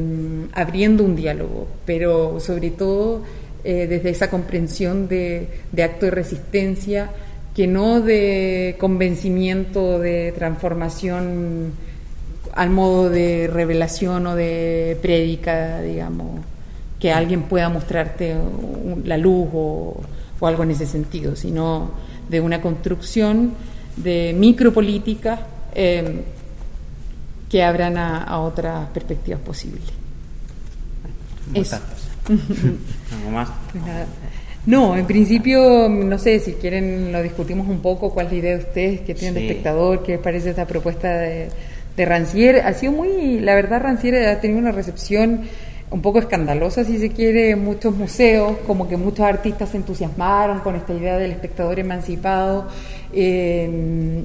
abriendo un diálogo, pero sobre todo eh, desde esa comprensión de, acto de resistencia que no de convencimiento, de transformación al modo de revelación o de prédica, digamos, que alguien pueda mostrarte la luz o, algo en ese sentido, sino de una construcción de micropolítica eh, que abran a, otras perspectivas posibles. Muchas más? Pues no, en principio, no sé, si quieren lo discutimos un poco, cuál es la idea de ustedes, qué tienen de espectador, qué les parece esta propuesta de, de Rancière. Ha sido muy, la verdad, Rancière ha tenido una recepción un poco escandalosa, si se quiere, muchos museos, como que muchos artistas se entusiasmaron con esta idea del espectador emancipado. Eh,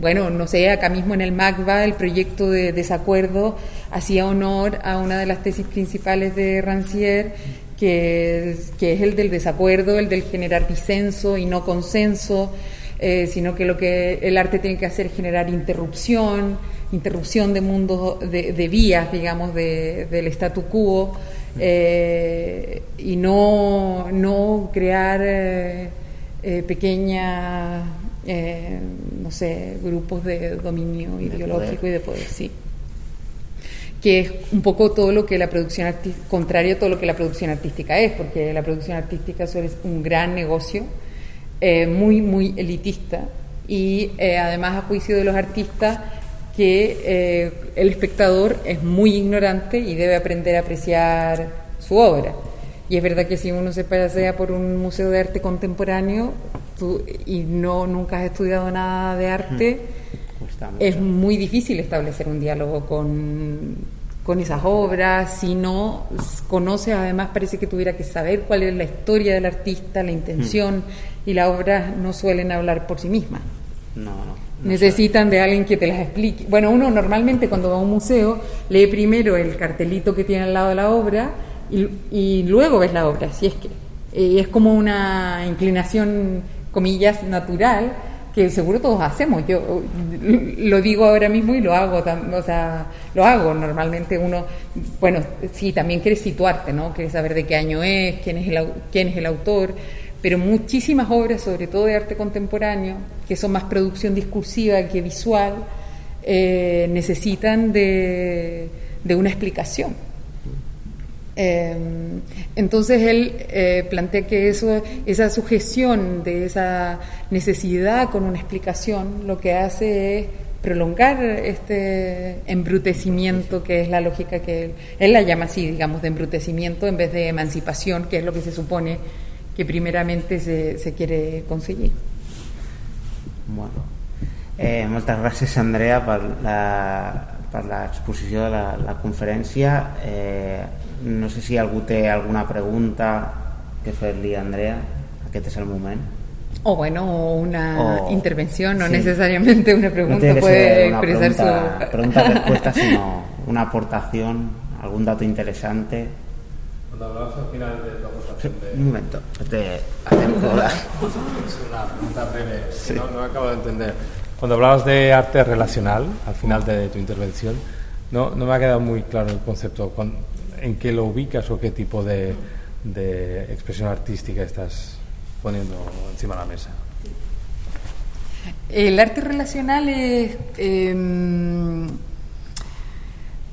bueno, no sé, acá mismo en el MACBA el proyecto de desacuerdo hacía honor a una de las tesis principales de Rancière, que es, que es el del desacuerdo, el del generar disenso y no consenso, eh, sino que lo que el arte tiene que hacer es generar interrupción, interrupción de mundos, de, vías, digamos, del statu quo, eh, y no, no crear eh, pequeñas, no sé, grupos de dominio ideológico y de poder, sí. Que es un poco todo lo que la producción contrario a todo lo que la producción artística es, porque la producción artística es un gran negocio, eh, muy, muy elitista, y eh, además a juicio de los artistas que eh, el espectador es muy ignorante y debe aprender a apreciar su obra. Y es verdad que si uno se pasea por un museo de arte contemporáneo y no nunca has estudiado nada de arte, es muy difícil establecer un diálogo con, con esas obras, si no conoce, además parece que tuviera que saber cuál es la historia del artista, la intención, y las obras no suelen hablar por sí mismas. No, no. Necesitan de alguien que te las explique. Bueno, uno normalmente cuando va a un museo lee primero el cartelito que tiene al lado de la obra y, y luego ves la obra, si es que eh, es como una inclinación, comillas, natural que seguro todos hacemos. Yo lo digo ahora mismo y lo hago, o sea, lo hago. Normalmente uno, bueno, sí, también quieres situarte, ¿no? Quieres saber de qué año es, quién es el, quién es el autor, pero muchísimas obras, sobre todo de arte contemporáneo, que son más producción discursiva que visual, eh, necesitan de, de una explicación. Em, entonces él eh, plantea que eso, esa sujeción de esa necesidad con una explicación lo que hace es prolongar este embrutecimiento que es la lógica que él, la llama así, digamos, de embrutecimiento en vez de emancipación, que es lo que se supone que primeramente se, quiere conseguir. Bueno, eh, muchas gracias Andrea por la, per l'exposició de la, la conferència. Eh, no sé si algú té alguna pregunta que fer-li a Andrea. Aquest és el moment. O bueno, una o, intervención, no sí. necesariamente una pregunta no puede una expresar pregunta, su... Pregunta-respuesta, sino una aportación, algún dato interesante. Cuando hablabas al final de tu aportación de... Un momento, te acerco. es una pregunta breve, sí. no, no acabo de entender. Cuando hablabas de arte relacional, al final de tu intervención, no, no me ha quedado muy claro el concepto. ¿En qué lo ubicas o qué tipo de, de expresión artística estás poniendo encima de la mesa? El arte relacional es, eh,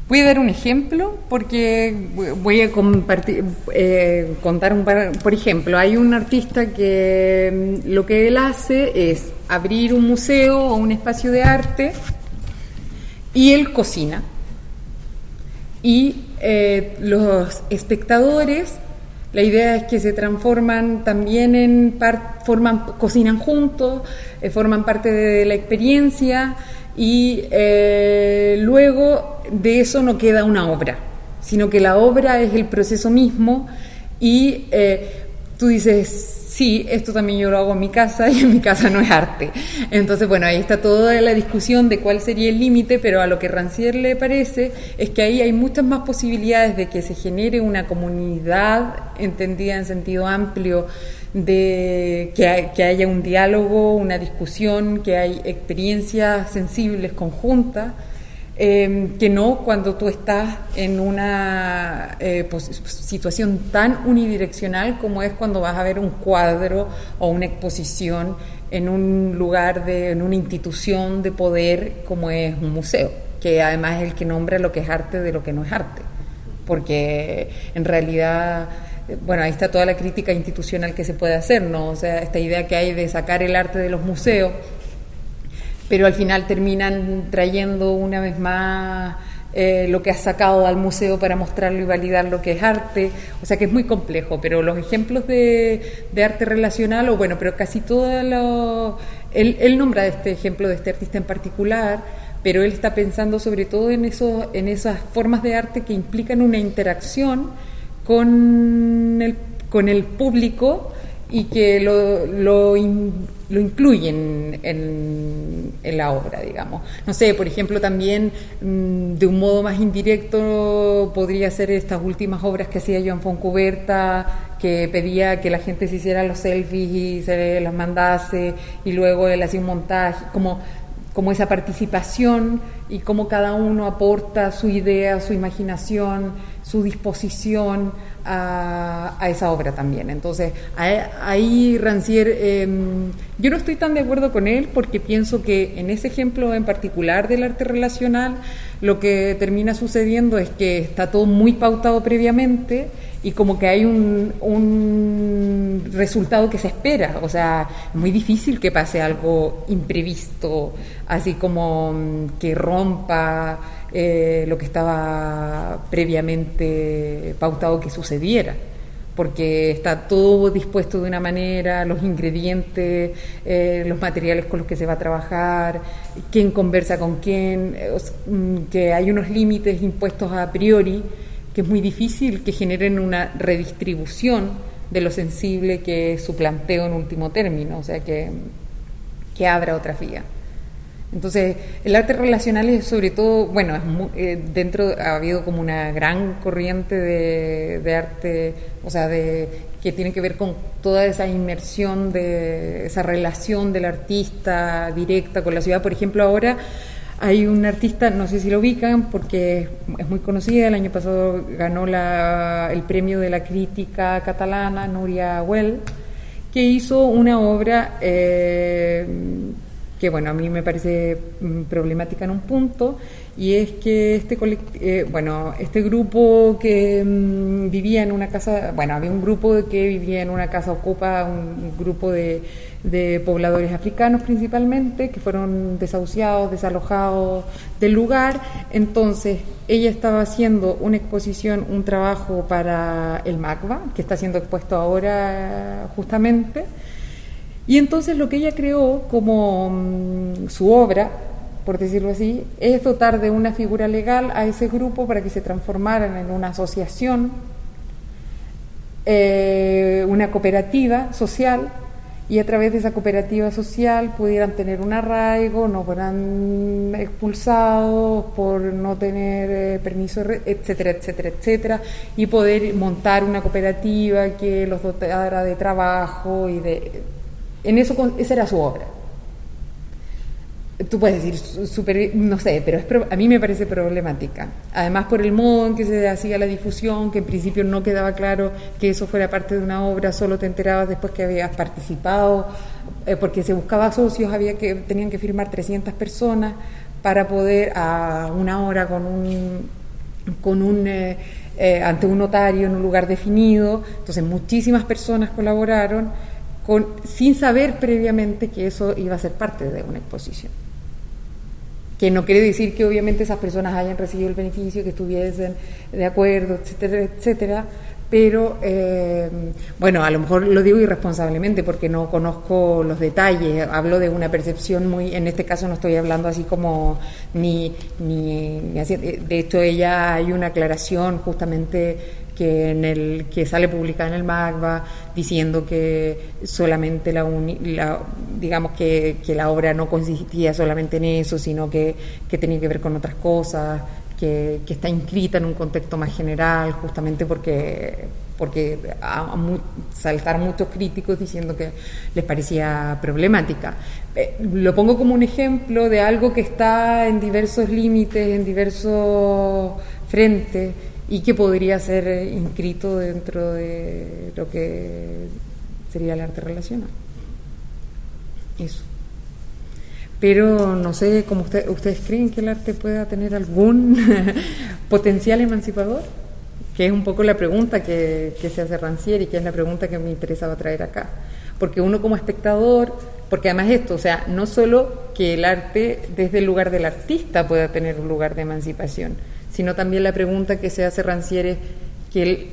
Voy a dar un ejemplo porque voy a compartir, eh, contar un par. Por ejemplo, hay un artista que mm, lo que él hace es abrir un museo o un espacio de arte y él cocina. Y eh, los espectadores, la idea es que se transforman también en forman, cocinan juntos, eh, forman parte de la experiencia y eh, luego de eso no queda una obra, sino que la obra es el proceso mismo y eh, tú dices, sí, esto también yo lo hago en mi casa y en mi casa no es arte. Entonces, bueno, ahí está toda la discusión de cuál sería el límite, pero a lo que Rancière le parece es que ahí hay muchas más posibilidades de que se genere una comunidad entendida en sentido amplio de que, haya un diálogo, una discusión, que hay experiencias sensibles conjuntas, em, que no cuando tú estás en una eh, situación tan unidireccional como es cuando vas a ver un cuadro o una exposición en un lugar, de, en una institución de poder como es un museo, que además es el que nombra lo que es arte de lo que no es arte, porque en realidad bueno, ahí está toda la crítica institucional que se puede hacer, ¿no? O sea, esta idea que hay de sacar el arte de los museos, pero al final terminan trayendo una vez más eh, lo que has sacado al museo para mostrarlo y validar lo que es arte, o sea que es muy complejo, pero los ejemplos de, arte relacional, o bueno, pero casi todo lo... Él, él nombra este ejemplo de este artista en particular, pero él está pensando sobre todo en, eso, en esas formas de arte que implican una interacción con el, con el público y que lo, lo, lo incluyen en, en, la obra, digamos. No sé, por ejemplo, también mm, de un modo más indirecto podría ser estas últimas obras que hacía Joan Foncuberta, que pedía que la gente se hiciera los selfies y se las mandase, y luego él hacía un montaje, como como esa participación y cómo cada uno aporta su idea, su imaginación, disposición a, esa obra también. Entonces, ahí Rancière, em, yo no estoy tan de acuerdo con él porque pienso que en ese ejemplo en particular del arte relacional, lo que termina sucediendo es que está todo muy pautado previamente y como que hay un, un resultado que se espera. O sea, es muy difícil que pase algo imprevisto, así como mm, que rompa eh, lo que estaba previamente pautado que sucediera porque está todo dispuesto de una manera, los ingredientes, eh, los materiales con los que se va a trabajar, quién conversa con quién, eh, mm, que hay unos límites impuestos a priori, que es muy difícil que generen una redistribución de lo sensible que es su planteo en último término, o sea, que, que abra otra vía. Entonces, el arte relacional es sobre todo, bueno, eh, dentro ha habido como una gran corriente de, arte, o sea, de que tiene que ver con toda esa inmersión de esa relación del artista directa con la ciudad. Por ejemplo, ahora hay un artista, no sé si lo ubican, porque es muy conocida, el año pasado ganó el premio de la crítica catalana, Nuria Well, que hizo una obra eh, que bueno, a mí me parece mm, problemática en un punto, y es que este, eh, bueno, este grupo que mm, vivía en una casa, bueno, había un grupo que vivía en una casa ocupa, un, grupo de, de, pobladores africanos principalmente, que fueron desahuciados, desalojados del lugar, entonces ella estaba haciendo una exposición, un trabajo para el MACBA, que está siendo expuesto ahora justamente, y entonces lo que ella creó como mm, su obra, por decirlo así, es dotar de una figura legal a ese grupo para que se transformaran en una asociación, eh, una cooperativa social, y a través de esa cooperativa social pudieran tener un arraigo, no fueran expulsados por no tener eh, permiso, etcétera, etcétera, etcétera, y poder montar una cooperativa que los dotara de trabajo y de en eso, esa era su obra. Tú puedes decir, super, no sé, pero a mí me parece problemática. Además, por el modo en que se hacía la difusión, que en principio no quedaba claro que eso fuera parte de una obra, solo te enterabas después que habías participado, eh, porque se buscaba socios, había que, tenían que firmar 300 personas para poder a una hora con un con un, eh, eh, ante un notario en un lugar definido. Entonces muchísimas personas colaboraron con, sin saber previamente que eso iba a ser parte de una exposición. Que no quiere decir que obviamente esas personas hayan recibido el beneficio, que estuviesen de acuerdo, etcétera, etcétera, pero eh, bueno, a lo mejor lo digo irresponsablemente porque no conozco los detalles, hablo de una percepción muy, en este caso no estoy hablando así como ni, ni, de hecho ella hay una aclaración justamente que en el que sale publicada en el MAGBA diciendo que solamente la, la digamos que, que, la obra no consistía solamente en eso sino que, que tenía que ver con otras cosas que, está inscrita en un contexto más general, justamente porque, porque saltar muchos críticos diciendo que les parecía problemática. Eh, lo pongo como un ejemplo de algo que está en diversos límites, en diversos frentes y que podría ser inscrito dentro de lo que sería el arte relacional. Eso pero no sé cómo ustedes creen que el arte pueda tener algún potencial emancipador, que es un poco la pregunta que, se hace Rancière y que es la pregunta que me interesaba traer acá. Porque uno como espectador, porque además esto, o sea, no solo que el arte desde el lugar del artista pueda tener un lugar de emancipación, sino también la pregunta que se hace Rancière es que el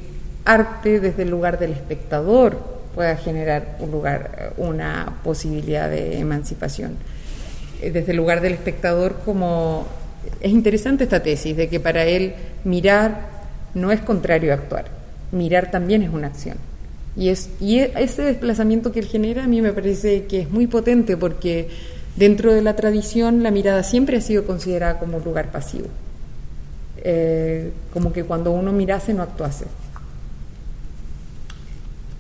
arte desde el lugar del espectador pueda generar un lugar, una posibilidad de emancipación. Eh, desde el lugar del espectador como... Es interesante esta tesis de que para él mirar no es contrario a actuar, mirar también es una acción. Y, es, y e, ese desplazamiento que él genera a mí me parece que es muy potente porque dentro de la tradición la mirada siempre ha sido considerada como un lugar pasivo. Eh, como que cuando uno mirase no actuase.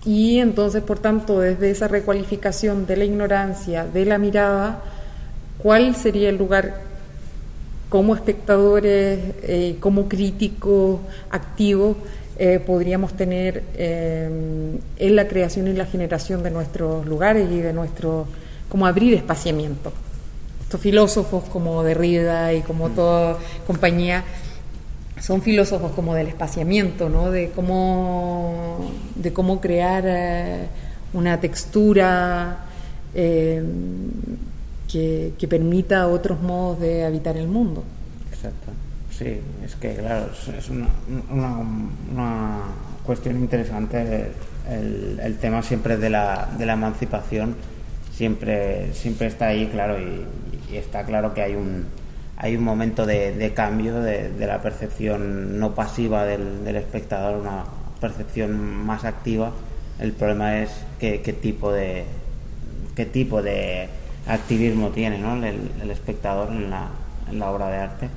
Y entonces, por tanto, desde esa recualificación de la ignorancia, de la mirada, cuál sería el lugar como espectadores, eh, como críticos activos, eh, podríamos tener eh, en la creación y la generación de nuestros lugares y de nuestro, como abrir espaciamiento. Estos filósofos como Derrida y como toda compañía son filósofos como del espaciamiento, ¿no? de, cómo, de cómo crear una textura que, permita otros modos de habitar el mundo. Exacto. Sí, es que claro, es una, una, cuestión interesante el, tema siempre de la, de la emancipación, siempre, siempre está ahí, claro, y, está claro que hay un, hay un momento de, cambio de, la percepción no pasiva del, del, espectador, una percepción más activa. El problema es qué, tipo de qué tipo de activismo tiene ¿no? el, espectador en la, en la obra de arte.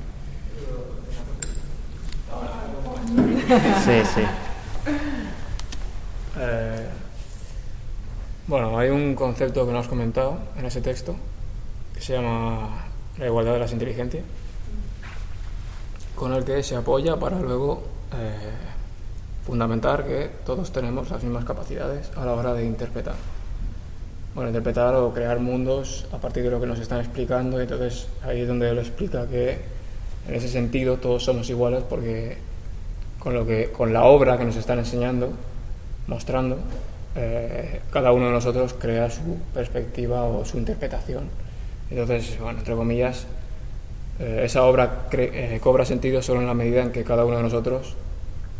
Sí, sí. Eh, bueno, hay un concepto que no has comentado en ese texto que se llama la igualdad de las inteligencias, con el que se apoya para luego eh, fundamentar que todos tenemos las mismas capacidades a la hora de interpretar bueno, interpretar o crear mundos a partir de lo que nos están explicando. Y entonces ahí es donde él explica que en ese sentido todos somos iguales porque con, lo que, con la obra que nos están enseñando, mostrando, eh, cada uno de nosotros crea su perspectiva o su interpretación. Entonces, bueno, entre comillas, eh, esa obra eh, cobra sentido solo en la medida en que cada uno de nosotros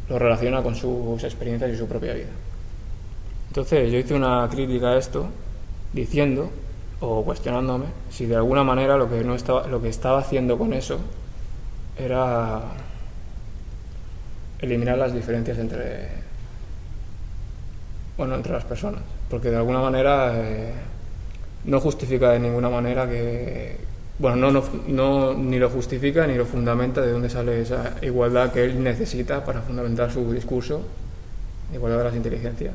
lo relaciona con sus experiencias y su propia vida. Entonces, yo hice una crítica a esto diciendo o cuestionándome si de alguna manera lo que, no estaba, lo que estaba haciendo con eso era eliminar las diferencias entre, bueno, entre las personas. Porque de alguna manera eh, no justifica de ninguna manera que, bueno, no, no, no, ni lo justifica ni lo fundamenta de dónde sale esa igualdad que él necesita para fundamentar su discurso, igualdad de las inteligencias.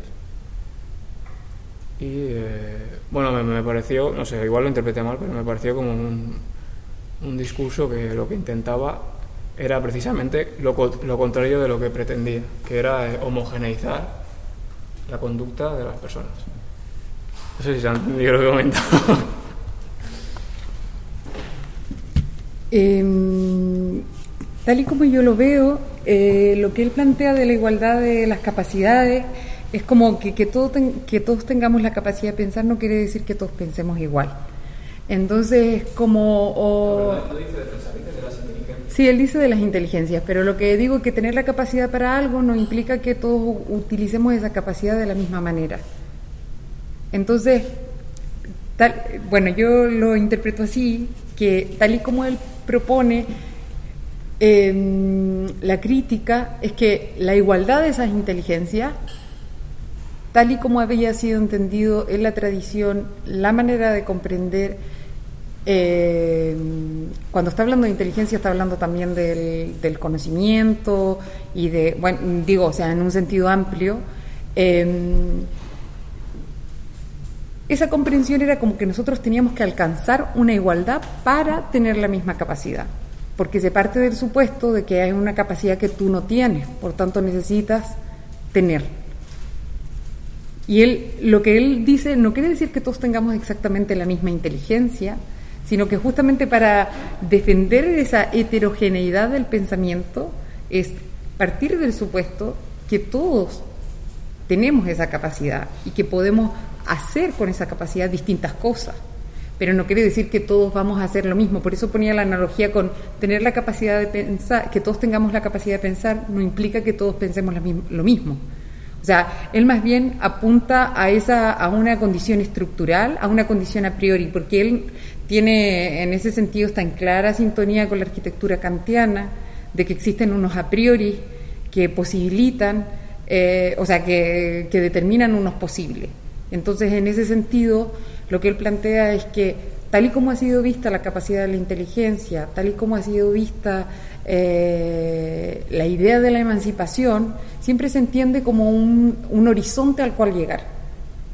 Y eh, bueno, me, pareció, no sé, igual lo interpreté mal, pero me pareció como un, un discurso que lo que intentaba era precisamente lo, lo, contrario de lo que pretendía, que era homogeneizar la conducta de las personas. No sé si se han entendido lo que he comentado. Em, tal y como yo lo veo, eh, lo que él plantea de la igualdad de las capacidades es como que, que, todo que todos tengamos la capacidad de pensar no quiere decir que todos pensemos igual. Entonces, como... O, Sí, él dice de las inteligencias, pero lo que digo es que tener la capacidad para algo no implica que todos utilicemos esa capacidad de la misma manera. Entonces, tal, bueno, yo lo interpreto así, que tal y como él propone, em, la crítica es que la igualdad de esas inteligencias, tal y como había sido entendido en la tradición, la manera de comprender, eh, cuando está hablando de inteligencia está hablando también del, conocimiento y de, bueno, digo, o sea, en un sentido amplio, em, esa comprensión era como que nosotros teníamos que alcanzar una igualdad para tener la misma capacidad, porque se parte del supuesto de que hay una capacidad que tú no tienes, por tanto necesitas tener. Y él, lo que él dice no quiere decir que todos tengamos exactamente la misma inteligencia, sino que justamente para defender esa heterogeneidad del pensamiento es partir del supuesto que todos tenemos esa capacidad y que podemos hacer con esa capacidad distintas cosas. Pero no quiere decir que todos vamos a hacer lo mismo. Por eso ponía la analogía con tener la capacidad de pensar, que todos tengamos la capacidad de pensar, no implica que todos pensemos lo mismo. O sea, él más bien apunta a esa a una condición estructural, a una condición a priori, porque él tiene en ese sentido está en clara sintonía con la arquitectura kantiana de que existen unos a priori que posibilitan, eh, o sea, que, que determinan unos posibles. Entonces, en ese sentido, lo que él plantea es que tal y como ha sido vista la capacidad de la inteligencia, tal y como ha sido vista eh, la idea de la emancipación, siempre se entiende como un, horizonte al cual llegar.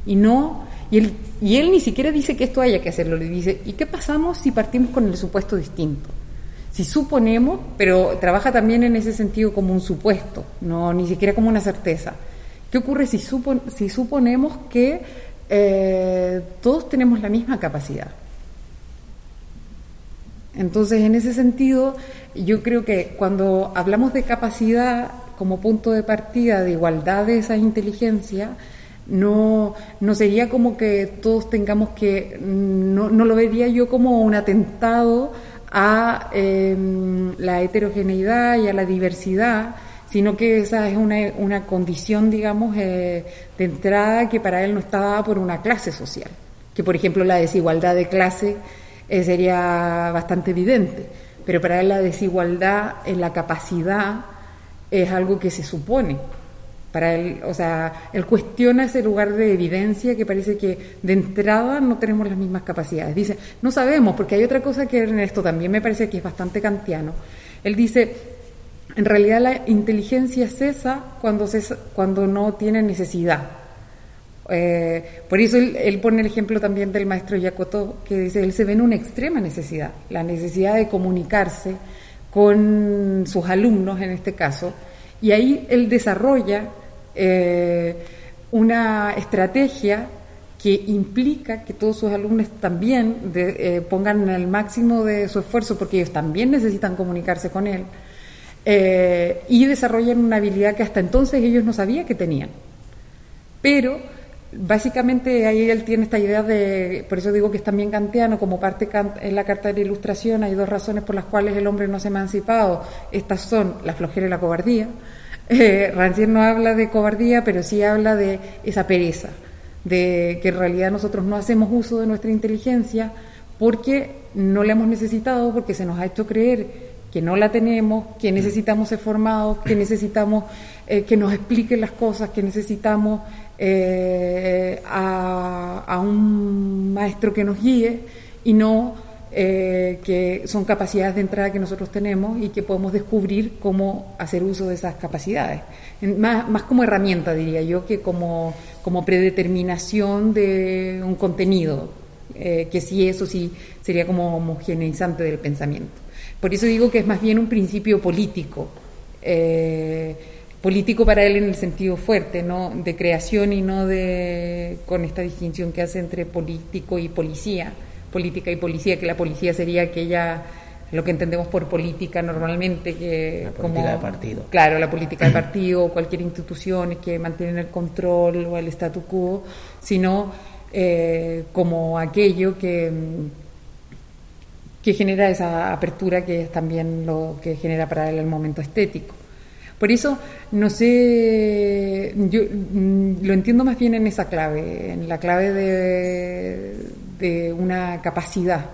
Y no y él, y él ni siquiera dice que esto haya que hacerlo, le dice, ¿y qué pasamos si partimos con el supuesto distinto? Si suponemos, pero trabaja también en ese sentido como un supuesto, no ni siquiera como una certeza. ¿Qué ocurre si, si suponemos que eh, todos tenemos la misma capacidad? Entonces, en ese sentido, yo creo que cuando hablamos de capacidad como punto de partida de igualdad de esas inteligencias, no, no sería como que todos tengamos que, no, no lo vería yo como un atentado a em, la heterogeneidad y a la diversidad, sino que esa es una, una condición, digamos, eh, de entrada que para él no está dada por una clase social, que por ejemplo la desigualdad de clase eh, sería bastante evidente, pero para él la desigualdad en la capacidad es algo que se supone, para él, o sea, él cuestiona ese lugar de evidencia que parece que de entrada no tenemos las mismas capacidades. Dice, no sabemos, porque hay otra cosa que en esto también me parece que es bastante kantiano. Él dice, en realidad la inteligencia cesa cuando, cuando no tiene necesidad. Eh, por eso él, pone el ejemplo también del maestro Yacoto, que dice, él se ve en una extrema necesidad, la necesidad de comunicarse con sus alumnos en este caso, y ahí él desarrolla eh, una estrategia que implica que todos sus alumnos también eh, pongan el máximo de su esfuerzo, porque ellos también necesitan comunicarse con él, eh, y desarrollan una habilidad que hasta entonces ellos no sabían que tenían. Pero básicamente ahí él tiene esta idea de, por eso digo que es también kantiano, como parte en la carta de la ilustración hay dos razones por las cuales el hombre no se ha emancipado. Estas son la flojera y la cobardía. Eh, no habla de cobardía, pero sí habla de esa pereza, de que en realidad nosotros no hacemos uso de nuestra inteligencia porque no la hemos necesitado, porque se nos ha hecho creer que no la tenemos, que necesitamos ser formados, que necesitamos eh, que nos expliquen las cosas, que necesitamos eh, a, a, un maestro que nos guíe y no eh, que son capacidades de entrada que nosotros tenemos y que podemos descubrir cómo hacer uso de esas capacidades. Más, más como herramienta, diría yo, que como, como predeterminación de un contenido, que sí, eso sí sería como homogeneizante del pensamiento. Por eso digo que es más bien un principio político. Eh, político para él en el sentido fuerte, ¿no? de creación y no de con esta distinción que hace entre político y policía política y policía, que la policía sería aquella lo que entendemos por política normalmente, que la política de partido. Claro, la política de partido, cualquier institución que mantiene el control o el statu quo, sino eh, como aquello que, que genera esa apertura que es también lo que genera para él el momento estético. Por eso, no sé, yo mm, lo entiendo más bien en esa clave, en la clave de, de una capacidad.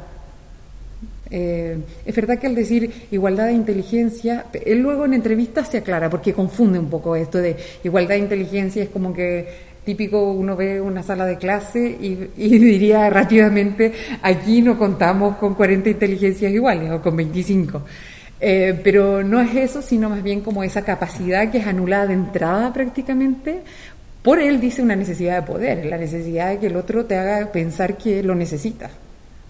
Eh, es verdad que al decir igualdad de inteligencia, él luego en entrevistas se aclara, porque confunde un poco esto de igualdad de inteligencia, es como que típico uno ve una sala de clase y, y, diría rápidamente, aquí no contamos con 40 inteligencias iguales o con 25. Eh, pero no es eso, sino más bien como esa capacidad que es anulada de entrada prácticamente. Por él dice una necesidad de poder, la necesidad de que el otro te haga pensar que lo necesita.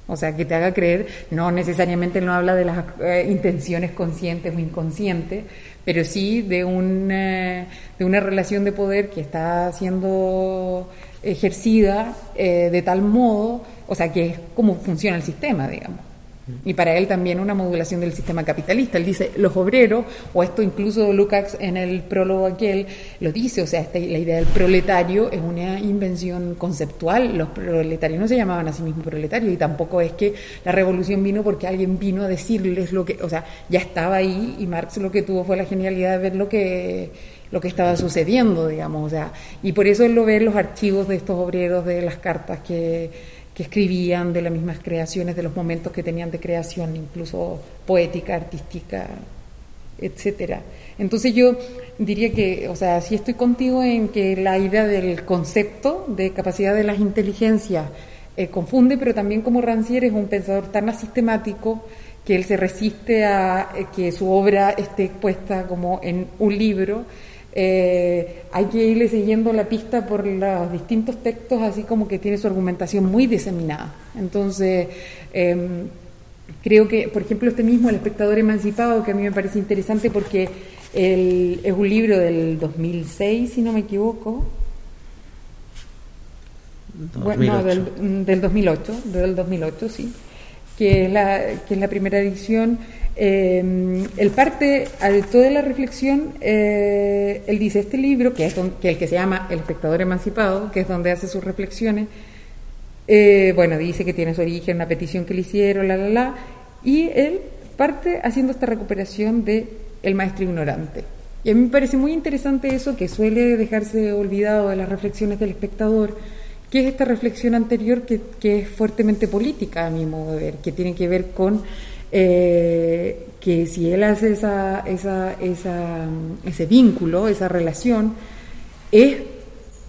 O sea, que te haga creer, no necesariamente no habla de las eh, intenciones conscientes o inconscientes, pero sí de, un, eh, de una relación de poder que está siendo ejercida eh, de tal modo, o sea, que es como funciona el sistema, digamos. Y para él también una modulación del sistema capitalista. Él dice, los obreros, o esto incluso Lukács en el prólogo aquel lo dice, o sea, esta, la idea del proletario es una invención conceptual. Los proletarios no se llamaban a sí mismos proletarios y tampoco es que la revolución vino porque alguien vino a decirles lo que, o sea, ya estaba ahí y Marx lo que tuvo fue la genialidad de ver lo que lo que estaba sucediendo, digamos, o sea, y por eso él lo ve en los archivos de estos obreros, de las cartas que que escribían de las mismas creaciones, de los momentos que tenían de creación, incluso poética, artística, etcétera. Entonces yo diría que, o sea, sí estoy contigo en que la idea del concepto de capacidad de las inteligencias eh, confunde, pero también como Rancière es un pensador tan asistemático que él se resiste a eh, que su obra esté puesta como en un libro eh, hay que irle siguiendo la pista por los distintos textos, así como que tiene su argumentación muy diseminada. Entonces, em, creo que, por ejemplo, este mismo, El espectador emancipado, que a mí me parece interesante porque es un libro del 2006, si no me equivoco. Bueno, no, del, del 2008, del 2008, sí, que es la, que es la primera edición eh, él parte de toda la reflexión, eh, él dice, este libro, que es el que se llama El espectador emancipado, que es donde hace sus reflexiones, eh, bueno, dice que tiene su origen, una petición que le hicieron, la, la, la, y él parte haciendo esta recuperación de El maestro ignorante. Y a mí me parece muy interesante eso, que suele dejarse olvidado de las reflexiones del espectador, que es esta reflexión anterior que es fuertemente política, a mi modo de ver, que tiene que ver con eh, que si él hace esa, esa, esa, ese vínculo, esa relación, es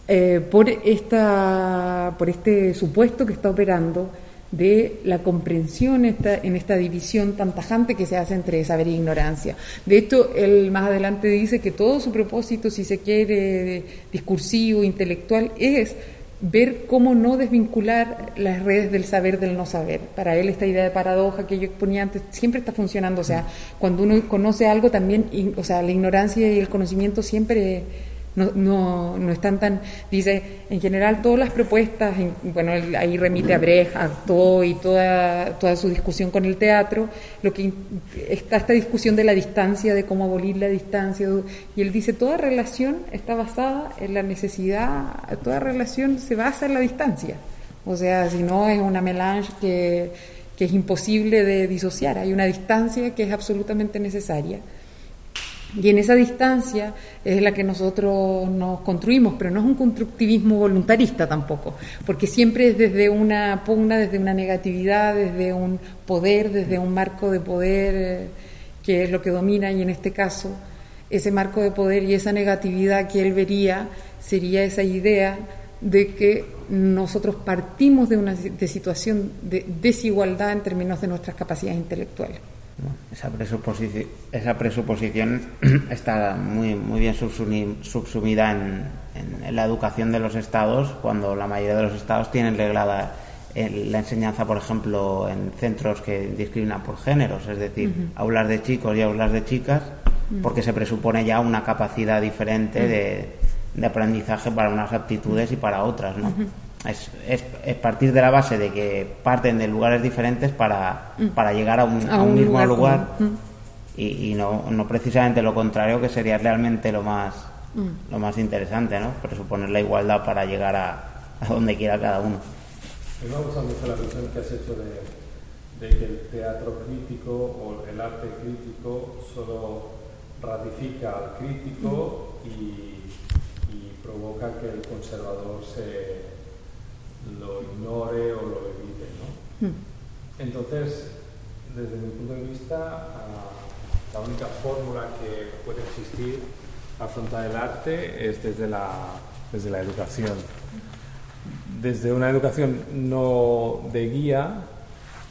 eh, por, esta, por este supuesto que está operando de la comprensión esta, en esta división tan tajante que se hace entre saber e ignorancia. De hecho, él más adelante dice que todo su propósito, si se quiere, discursivo, intelectual, es ver cómo no desvincular las redes del saber del no saber. Para él esta idea de paradoja que yo exponía antes siempre está funcionando, o sea, cuando uno conoce algo también, o sea, la ignorancia y el conocimiento siempre no, no, no están tan, dice, en general todas las propuestas, bueno, ahí remite a Brecht, a todo y toda, toda su discusión con el teatro, lo que está esta discusión de la distancia, de cómo abolir la distancia, y él dice, toda relación está basada en la necesidad, toda relación se basa en la distancia, o sea, si no es una melange que, que es imposible de disociar, hay una distancia que es absolutamente necesaria. Y en esa distancia es la que nosotros nos construimos, pero no es un constructivismo voluntarista tampoco, porque siempre es desde una pugna, desde una negatividad, desde un poder, desde un marco de poder eh, que es lo que domina y en este caso ese marco de poder y esa negatividad que él vería sería esa idea de que nosotros partimos de una de situación de desigualdad en términos de nuestras capacidades intelectuales. Esa presuposición, esa presuposición está muy, muy bien subsumida en, la educación de los estados, cuando la mayoría de los estados tienen reglada la enseñanza, por ejemplo, en centros que discriminan por géneros, es decir, aulas de chicos y aulas de chicas, porque se presupone ya una capacidad diferente de, aprendizaje para unas aptitudes y para otras, ¿no? Es, es, partir de la base de que parten de lugares diferentes para, mm. para llegar a un, a un, mismo lugar, mm. y, y, no, no precisamente lo contrario que sería realmente lo más mm. lo más interesante, ¿no? Presuponer la igualdad para llegar a, a donde quiera cada uno. Me ha gustado mucho la visión que has hecho de, de que el teatro crítico o el arte crítico solo ratifica al crítico y, y provoca que el conservador se lo ignore o lo evite. ¿no? Hmm. Entonces, desde mi punto de vista, ah, la única fórmula que puede existir afrontar el arte es desde la, desde la educación. Desde una educación no de guía,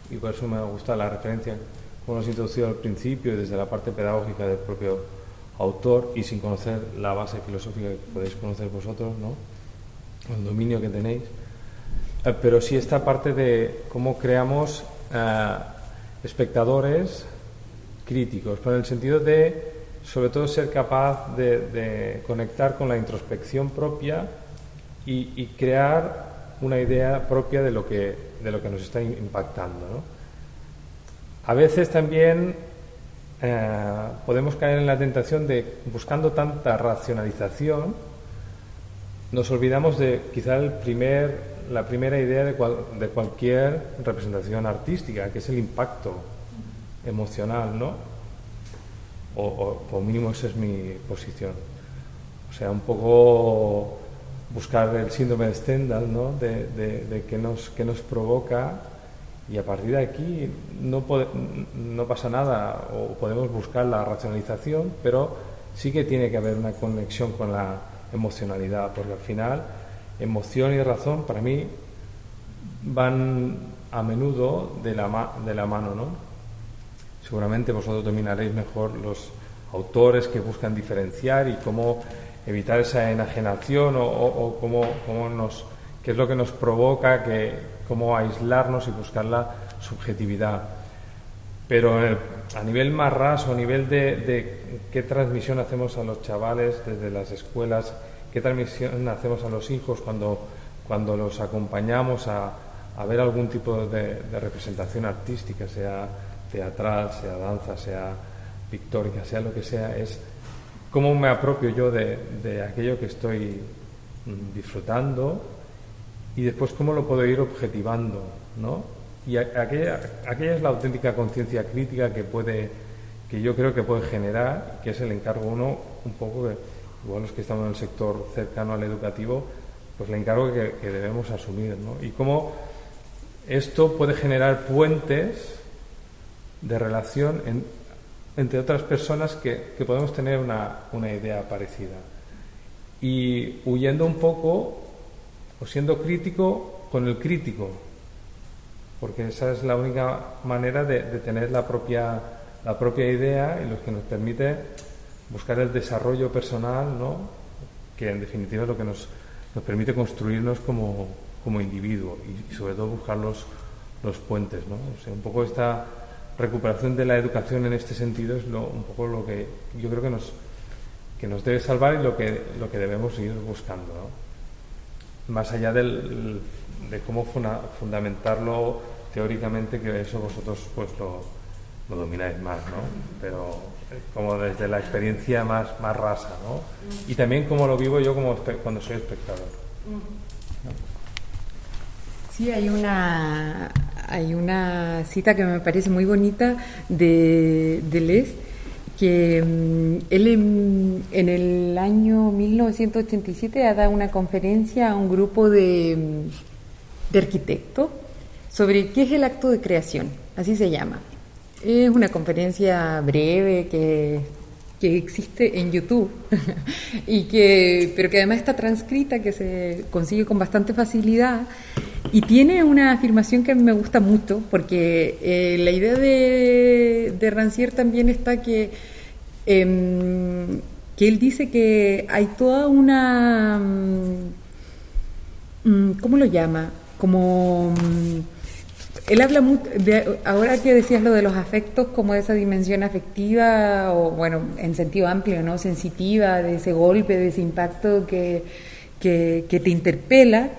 y por eso me gusta la referencia como nos introducido al principio, desde la parte pedagógica del propio autor y sin conocer la base filosófica que podéis conocer vosotros, ¿no? el dominio que tenéis, pero sí esta parte de cómo creamos eh, espectadores críticos, en el sentido de, sobre todo, ser capaz de, conectar con la introspección propia y, crear una idea propia de lo que, de lo que nos está impactando. A veces también eh, podemos caer en la tentación de, buscando tanta racionalización, nos olvidamos de quizá el primer la primera idea de, de, cualquier representación artística, que es el impacto emocional, ¿no? O, o, mínimo esa es mi posición. O sea, un poco buscar el síndrome de Stendhal, ¿no? De, de, qué, nos, qué nos provoca y a partir de aquí no, no pasa nada o podemos buscar la racionalización, pero sí que tiene que haber una conexión con la emocionalidad, porque al final emoción y razón para mí van a menudo de la, de la mano, ¿no? Seguramente vosotros dominaréis mejor los autores que buscan diferenciar y cómo evitar esa enajenación o, cómo, nos, qué es lo que nos provoca, que, cómo aislarnos y buscar la subjetividad. Pero a nivel más raso, a nivel de qué transmisión hacemos a los chavales desde las escuelas, qué transmisión hacemos a los hijos cuando, cuando los acompañamos a, a ver algún tipo de, representación artística, sea teatral, sea danza, sea pictórica, sea lo que sea, es cómo me apropio yo de, de aquello que estoy mm, disfrutando y después cómo lo puedo ir objetivando, ¿no? Y aquella, aquella es la auténtica conciencia crítica que puede, que yo creo que puede generar, que es el encargo uno un poco de igual los que estamos en el sector cercano al educativo, pues le encargo que, debemos asumir. ¿no? Y cómo esto puede generar puentes de relación entre otras personas que, que podemos tener una, una, idea parecida. Y huyendo un poco, o siendo crítico con el crítico, porque esa es la única manera de, de tener la propia, la propia idea y lo que nos permite buscar el desarrollo personal, ¿no? que en definitiva es lo que nos, nos permite construirnos como, como individuo y, sobre todo buscar los, los puentes. ¿no? O sea, un poco esta recuperación de la educación en este sentido es lo, un poco lo que yo creo que nos, que nos debe salvar y lo que, lo que debemos ir buscando. ¿no? Más allá del, de cómo fundamentarlo teóricamente, que eso vosotros pues lo, lo domináis más, ¿no? Pero como desde la experiencia más, más rasa, ¿no? Y también como lo vivo yo como cuando soy espectador. Sí, hay una, hay una cita que me parece muy bonita de, de Les, que mm, él en, el año 1987 ha dado una conferencia a un grupo de, mm, de arquitectos sobre qué es el acto de creación, así se llama. Es una conferencia breve que, que existe en YouTube y que, pero que además está transcrita, que se consigue con bastante facilidad y tiene una afirmación que me gusta mucho porque eh, la idea de, de, Rancière también está que em, que él dice que hay toda una mm, ¿cómo lo llama? como mm, él habla de, ahora que decías lo de los afectos, como esa dimensión afectiva, o bueno, en sentido amplio, ¿no? Sensitiva, de ese golpe, de ese impacto que, que, te interpela.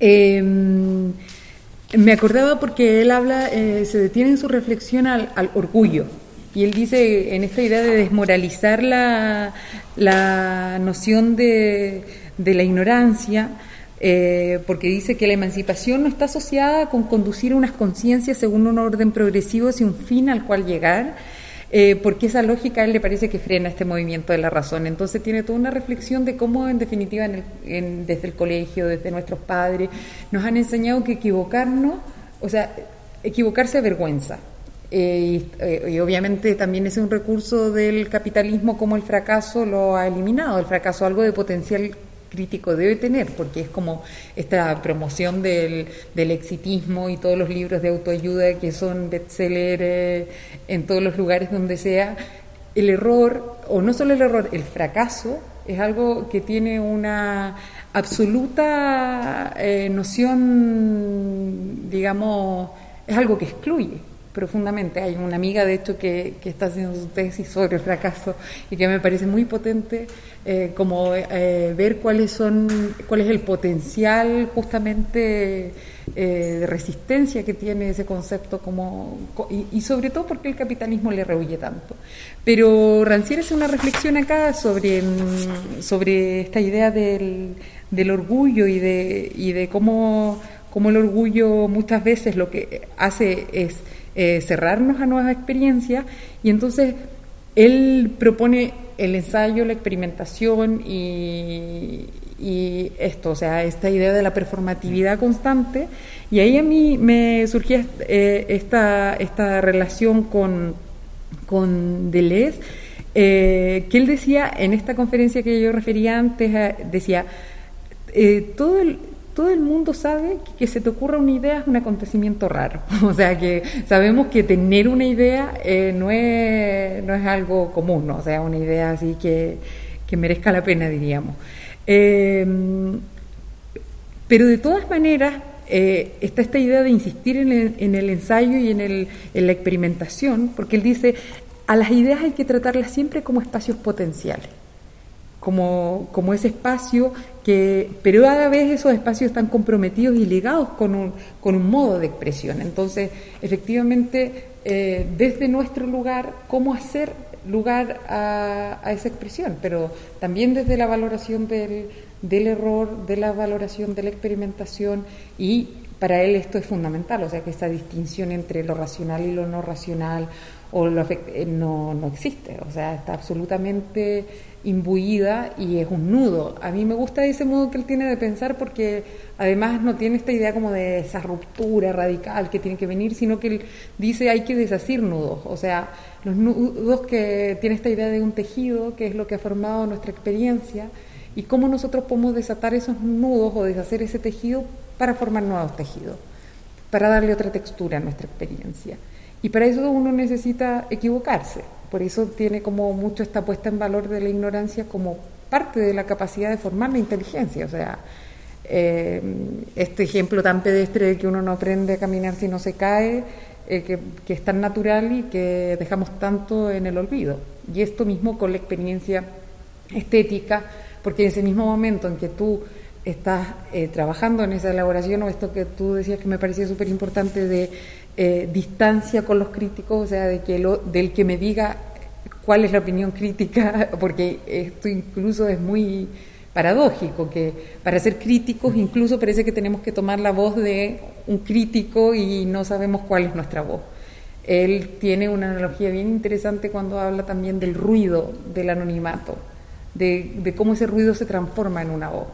Em, me acordaba porque él habla, eh, se detiene en su reflexión al, orgullo. Y él dice en esta idea de desmoralizar la, la noción de, de la ignorancia, eh, porque dice que la emancipación no está asociada con conducir unas conciencias según un orden progresivo hacia un fin al cual llegar, eh, porque esa lógica a él le parece que frena este movimiento de la razón. Entonces tiene toda una reflexión de cómo, en definitiva, desde el colegio, desde nuestros padres, nos han enseñado que equivocarnos, o sea, equivocarse vergüenza. Eh, y, obviamente también es un recurso del capitalismo como el fracaso lo ha eliminado, el fracaso algo de potencial crítico debe tener, porque es como esta promoción del, del exitismo y todos los libros de autoayuda que son bestseller eh, en todos los lugares donde sea, el error, o no solo el error, el fracaso, es algo que tiene una absoluta eh, noción, digamos, es algo que excluye profundamente. Hay una amiga, de hecho, que, que, está haciendo su tesis sobre el fracaso y que me parece muy potente, eh, como eh, ver cuáles son, cuál es el potencial justamente eh, de resistencia que tiene ese concepto, como, y, sobre todo porque el capitalismo le rehuye tanto. Pero Rancière hace una reflexión acá sobre, sobre esta idea del, del orgullo y de, y de cómo, cómo el orgullo muchas veces lo que hace es eh, cerrarnos a nuevas experiencias. Y entonces él propone el ensayo, la experimentación y, esto, o sea, esta idea de la performatividad constante. Y ahí a mí me surgía eh, esta, esta relación con, con Deleuze, eh, que él decía en esta conferencia que yo refería antes, decía, todo el, todo el mundo sabe que, se te ocurra una idea es un acontecimiento raro. O sea, que sabemos que tener una idea eh, no, es, no es algo común, o sea, una idea así que, que merezca la pena, diríamos. Eh, pero de todas maneras, eh, está esta idea de insistir en el, en el ensayo y en, el, en la experimentación, porque él dice, a las ideas hay que tratarlas siempre como espacios potenciales como, como ese espacio que, pero a la vez esos espacios están comprometidos y ligados con un, con un modo de expresión. Entonces, efectivamente, eh, desde nuestro lugar, cómo hacer lugar a, a, esa expresión, pero también desde la valoración del, del error, de la valoración de la experimentación y para él esto es fundamental, o sea que esa distinción entre lo racional y lo no racional o lo eh, no, no existe, o sea, está absolutamente imbuida y es un nudo. A mí me gusta ese modo que él tiene de pensar porque además no tiene esta idea como de esa ruptura radical que tiene que venir, sino que él dice hay que deshacer nudos, o sea, los nudos que tiene esta idea de un tejido, que es lo que ha formado nuestra experiencia, y cómo nosotros podemos desatar esos nudos o deshacer ese tejido para formar nuevos tejidos, para darle otra textura a nuestra experiencia. Y para eso uno necesita equivocarse. Por eso tiene como mucho esta puesta en valor de la ignorancia como parte de la capacidad de formar la inteligencia. O sea, eh, este ejemplo tan pedestre de que uno no aprende a caminar si no se cae, eh, que, es tan natural y que dejamos tanto en el olvido. Y esto mismo con la experiencia estética, porque en ese mismo momento en que tú estás eh, trabajando en esa elaboración, o esto que tú decías que me parecía súper importante de eh, distancia con los críticos, o sea, del que me diga cuál es la opinión crítica, porque esto incluso es muy paradójico, que para ser críticos incluso parece que tenemos que tomar la voz de un crítico y no sabemos cuál es nuestra voz. Él tiene una analogía bien interesante cuando habla también del ruido del anonimato, de, de cómo ese ruido se transforma en una voz.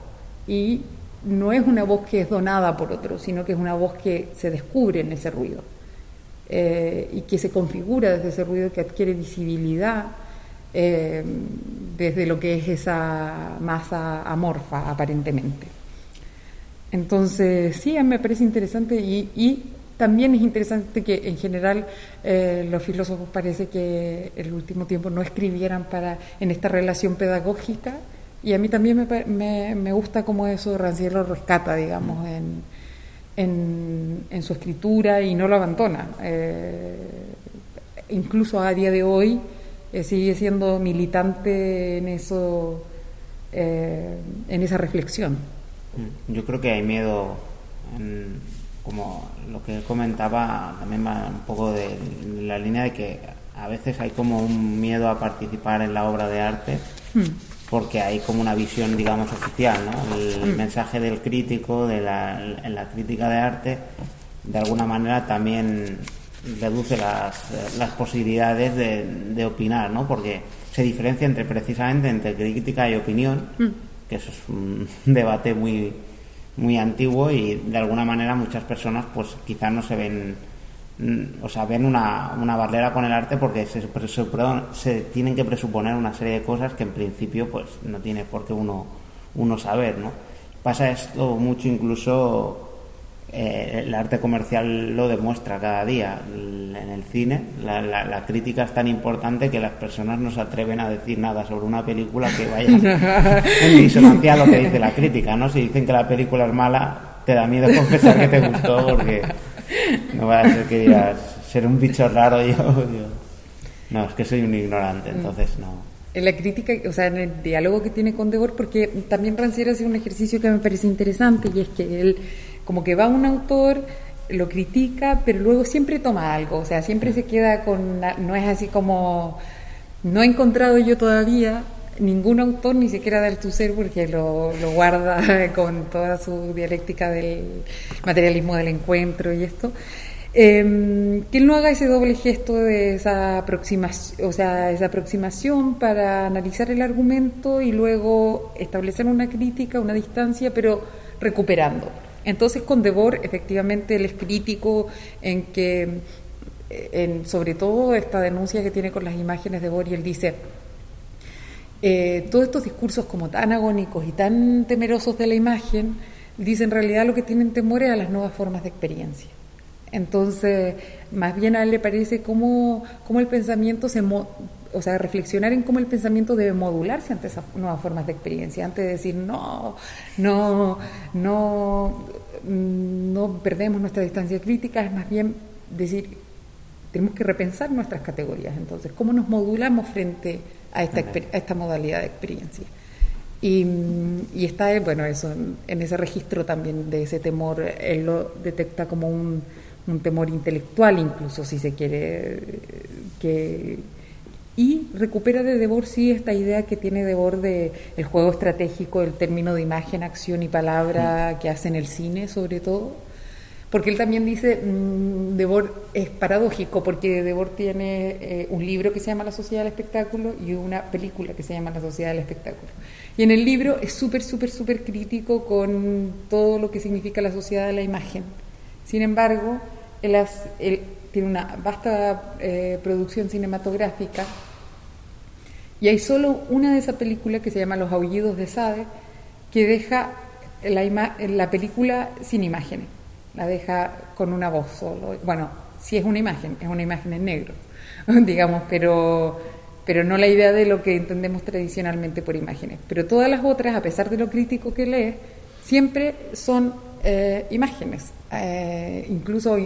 Y no es una voz que es donada por otro, sino que es una voz que se descubre en ese ruido eh, y que se configura desde ese ruido que adquiere visibilidad eh, desde lo que es esa masa amorfa aparentemente. Entonces, sí, a mí me parece interesante y, también es interesante que en general eh, los filósofos parece que el último tiempo no escribieran para en esta relación pedagógica, y a mí también me, me, gusta cómo eso Rancière lo rescata, digamos, en, en, su escritura y no lo abandona. Eh, incluso a día de hoy eh, sigue siendo militante en eso, eh, en esa reflexión. Mm, yo creo que hay miedo como lo que comentaba, también va un poco de, la línea de que a veces hay como un miedo a participar en la obra de arte. Hmm. Porque hay como una visión, digamos, oficial, ¿no? El, mensaje del crítico, de la, en la crítica de arte, de alguna manera también reduce las, las posibilidades de, de, opinar, ¿no? Porque se diferencia entre precisamente entre crítica y opinión, hmm. que eso es un debate muy muy antiguo y de alguna manera muchas personas pues quizás no se ven mm, o sea ven una, una barrera con el arte porque se, se, tienen que presuponer una serie de cosas que en principio pues no tiene por qué uno uno saber no pasa esto mucho incluso eh, el arte comercial lo demuestra cada día en el cine. La, crítica es tan importante que las personas no se atreven a decir nada sobre una película que vaya en disonancia a lo que dice la crítica. ¿no? Si dicen que la película es mala, te da miedo confesar que te gustó porque no va a ser que digas ser un bicho raro yo, No, es que soy un ignorante, entonces no. En la crítica, o sea, en el diálogo que tiene con Debord, porque también Rancière hace un ejercicio que me parece interesante y es que él como que va un autor, lo critica, pero luego siempre toma algo, o sea, siempre se queda con, no es así como, no he encontrado yo todavía ningún autor, ni siquiera de Althusser, porque lo, lo guarda con toda su dialéctica del materialismo del encuentro y esto, eh, que él no haga ese doble gesto de esa aproximación, o sea, esa aproximación para analizar el argumento y luego establecer una crítica, una distancia, pero recuperando. Entonces con Debord efectivamente él es crítico en que, en, sobre todo esta denuncia que tiene con las imágenes de Debord y él dice, eh, todos estos discursos como tan agónicos y tan temerosos de la imagen, dice en realidad lo que tienen temor es a las nuevas formas de experiencia. Entonces, más bien a él le parece cómo, cómo el pensamiento se, o sea, reflexionar en cómo el pensamiento debe modularse ante esas nuevas formas de experiencia, antes de decir, no, no, no, mm, no perdemos nuestra distancia crítica, es más bien decir, tenemos que repensar nuestras categorías, entonces, cómo nos modulamos frente esta, a esta modalidad de experiencia. Y, y, está, bueno, eso, en ese registro también de ese temor, él lo detecta como un, un temor intelectual, incluso si se quiere, que y recupera de Debord sí esta idea que tiene Debord de el juego estratégico, el término de imagen, acción y palabra que hace en el cine sobre todo, porque él también dice, mmm, es paradójico, porque Debord tiene eh, un libro que se llama La Sociedad del Espectáculo y una película que se llama La Sociedad del Espectáculo. Y en el libro es súper, súper, súper crítico con todo lo que significa la sociedad de la imagen. Sin embargo, él, él tiene una vasta eh, producción cinematográfica y hay solo una de esas películas que se llama Los aullidos de Sade, que deja la, la película sin imágenes, la deja con una voz solo. Bueno, si es una imagen, es una imagen en negro, digamos, pero, pero no la idea de lo que entendemos tradicionalmente por imágenes. Pero todas las otras, a pesar de lo crítico que lee, siempre son eh, imágenes, eh, incluso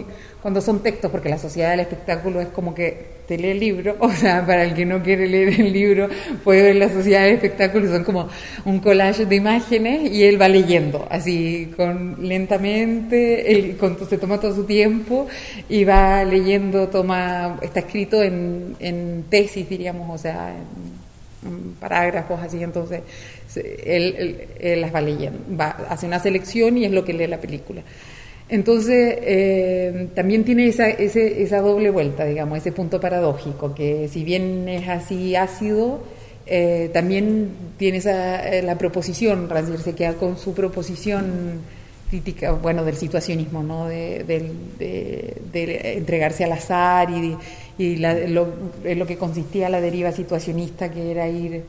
cuando son textos, porque la sociedad del espectáculo es como que te lee el libro, o sea, para el que no quiere leer el libro, puede ver la sociedad del espectáculo, son como un collage de imágenes y él va leyendo, así, con lentamente, él se toma todo su tiempo y va leyendo, toma, está escrito en, en tesis, diríamos, o sea, en parágrafos así, entonces él, las va leyendo, va, hace una selección y es lo que lee la película. Entonces, eh, también tiene esa, esa doble vuelta, digamos, ese punto paradójico, que si bien es así ácido, eh, también tiene esa, eh, la proposición, Rancière se queda con su proposición crítica, bueno, del situacionismo, ¿no? de, entregarse al azar y, y lo, lo que consistía la deriva situacionista, que era ir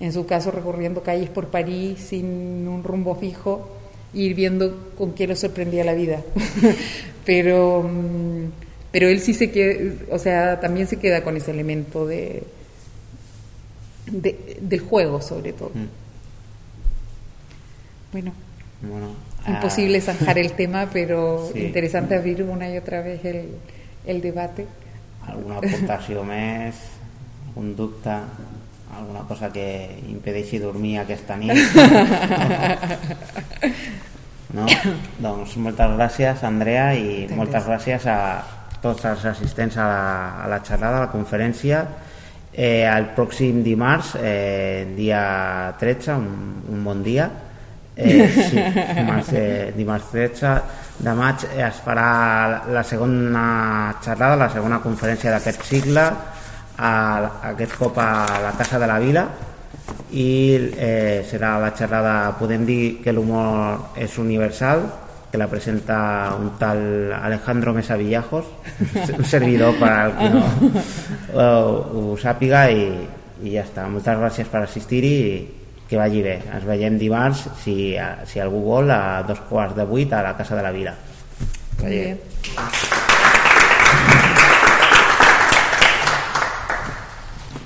en su caso recorriendo calles por París sin un rumbo fijo, ir viendo con qué lo sorprendía la vida. pero, mm, pero él sí se queda, o sea, también se queda con ese elemento de, del juego sobre todo. Mm. Bueno, imposible ah. zanjar el tema, pero interesante abrir una y otra vez el, el debate. ¿Alguna aportación más? conducta alguna cosa que impedeixi dormir aquesta nit. No? doncs moltes gràcies, Andrea, i Moltes gràcies a tots els assistents a la, a la xerrada, a la conferència. Eh, el pròxim dimarts, eh, dia 13, un, un bon dia, eh, sí, dimarts, eh, dimarts 13 de maig es farà la segona xerrada, la segona conferència d'aquest cicle, a, aquest cop a la Casa de la Vila, i eh, serà la xerrada podem dir que l'humor és universal que la presenta un tal Alejandro Mesa Villajos un servidor per al que no ho, ho sàpiga i, i ja està, moltes gràcies per assistir-hi i que vagi bé, ens veiem dimarts si, si algú vol a dos quarts de vuit a la Casa de la Vila bé. Bien.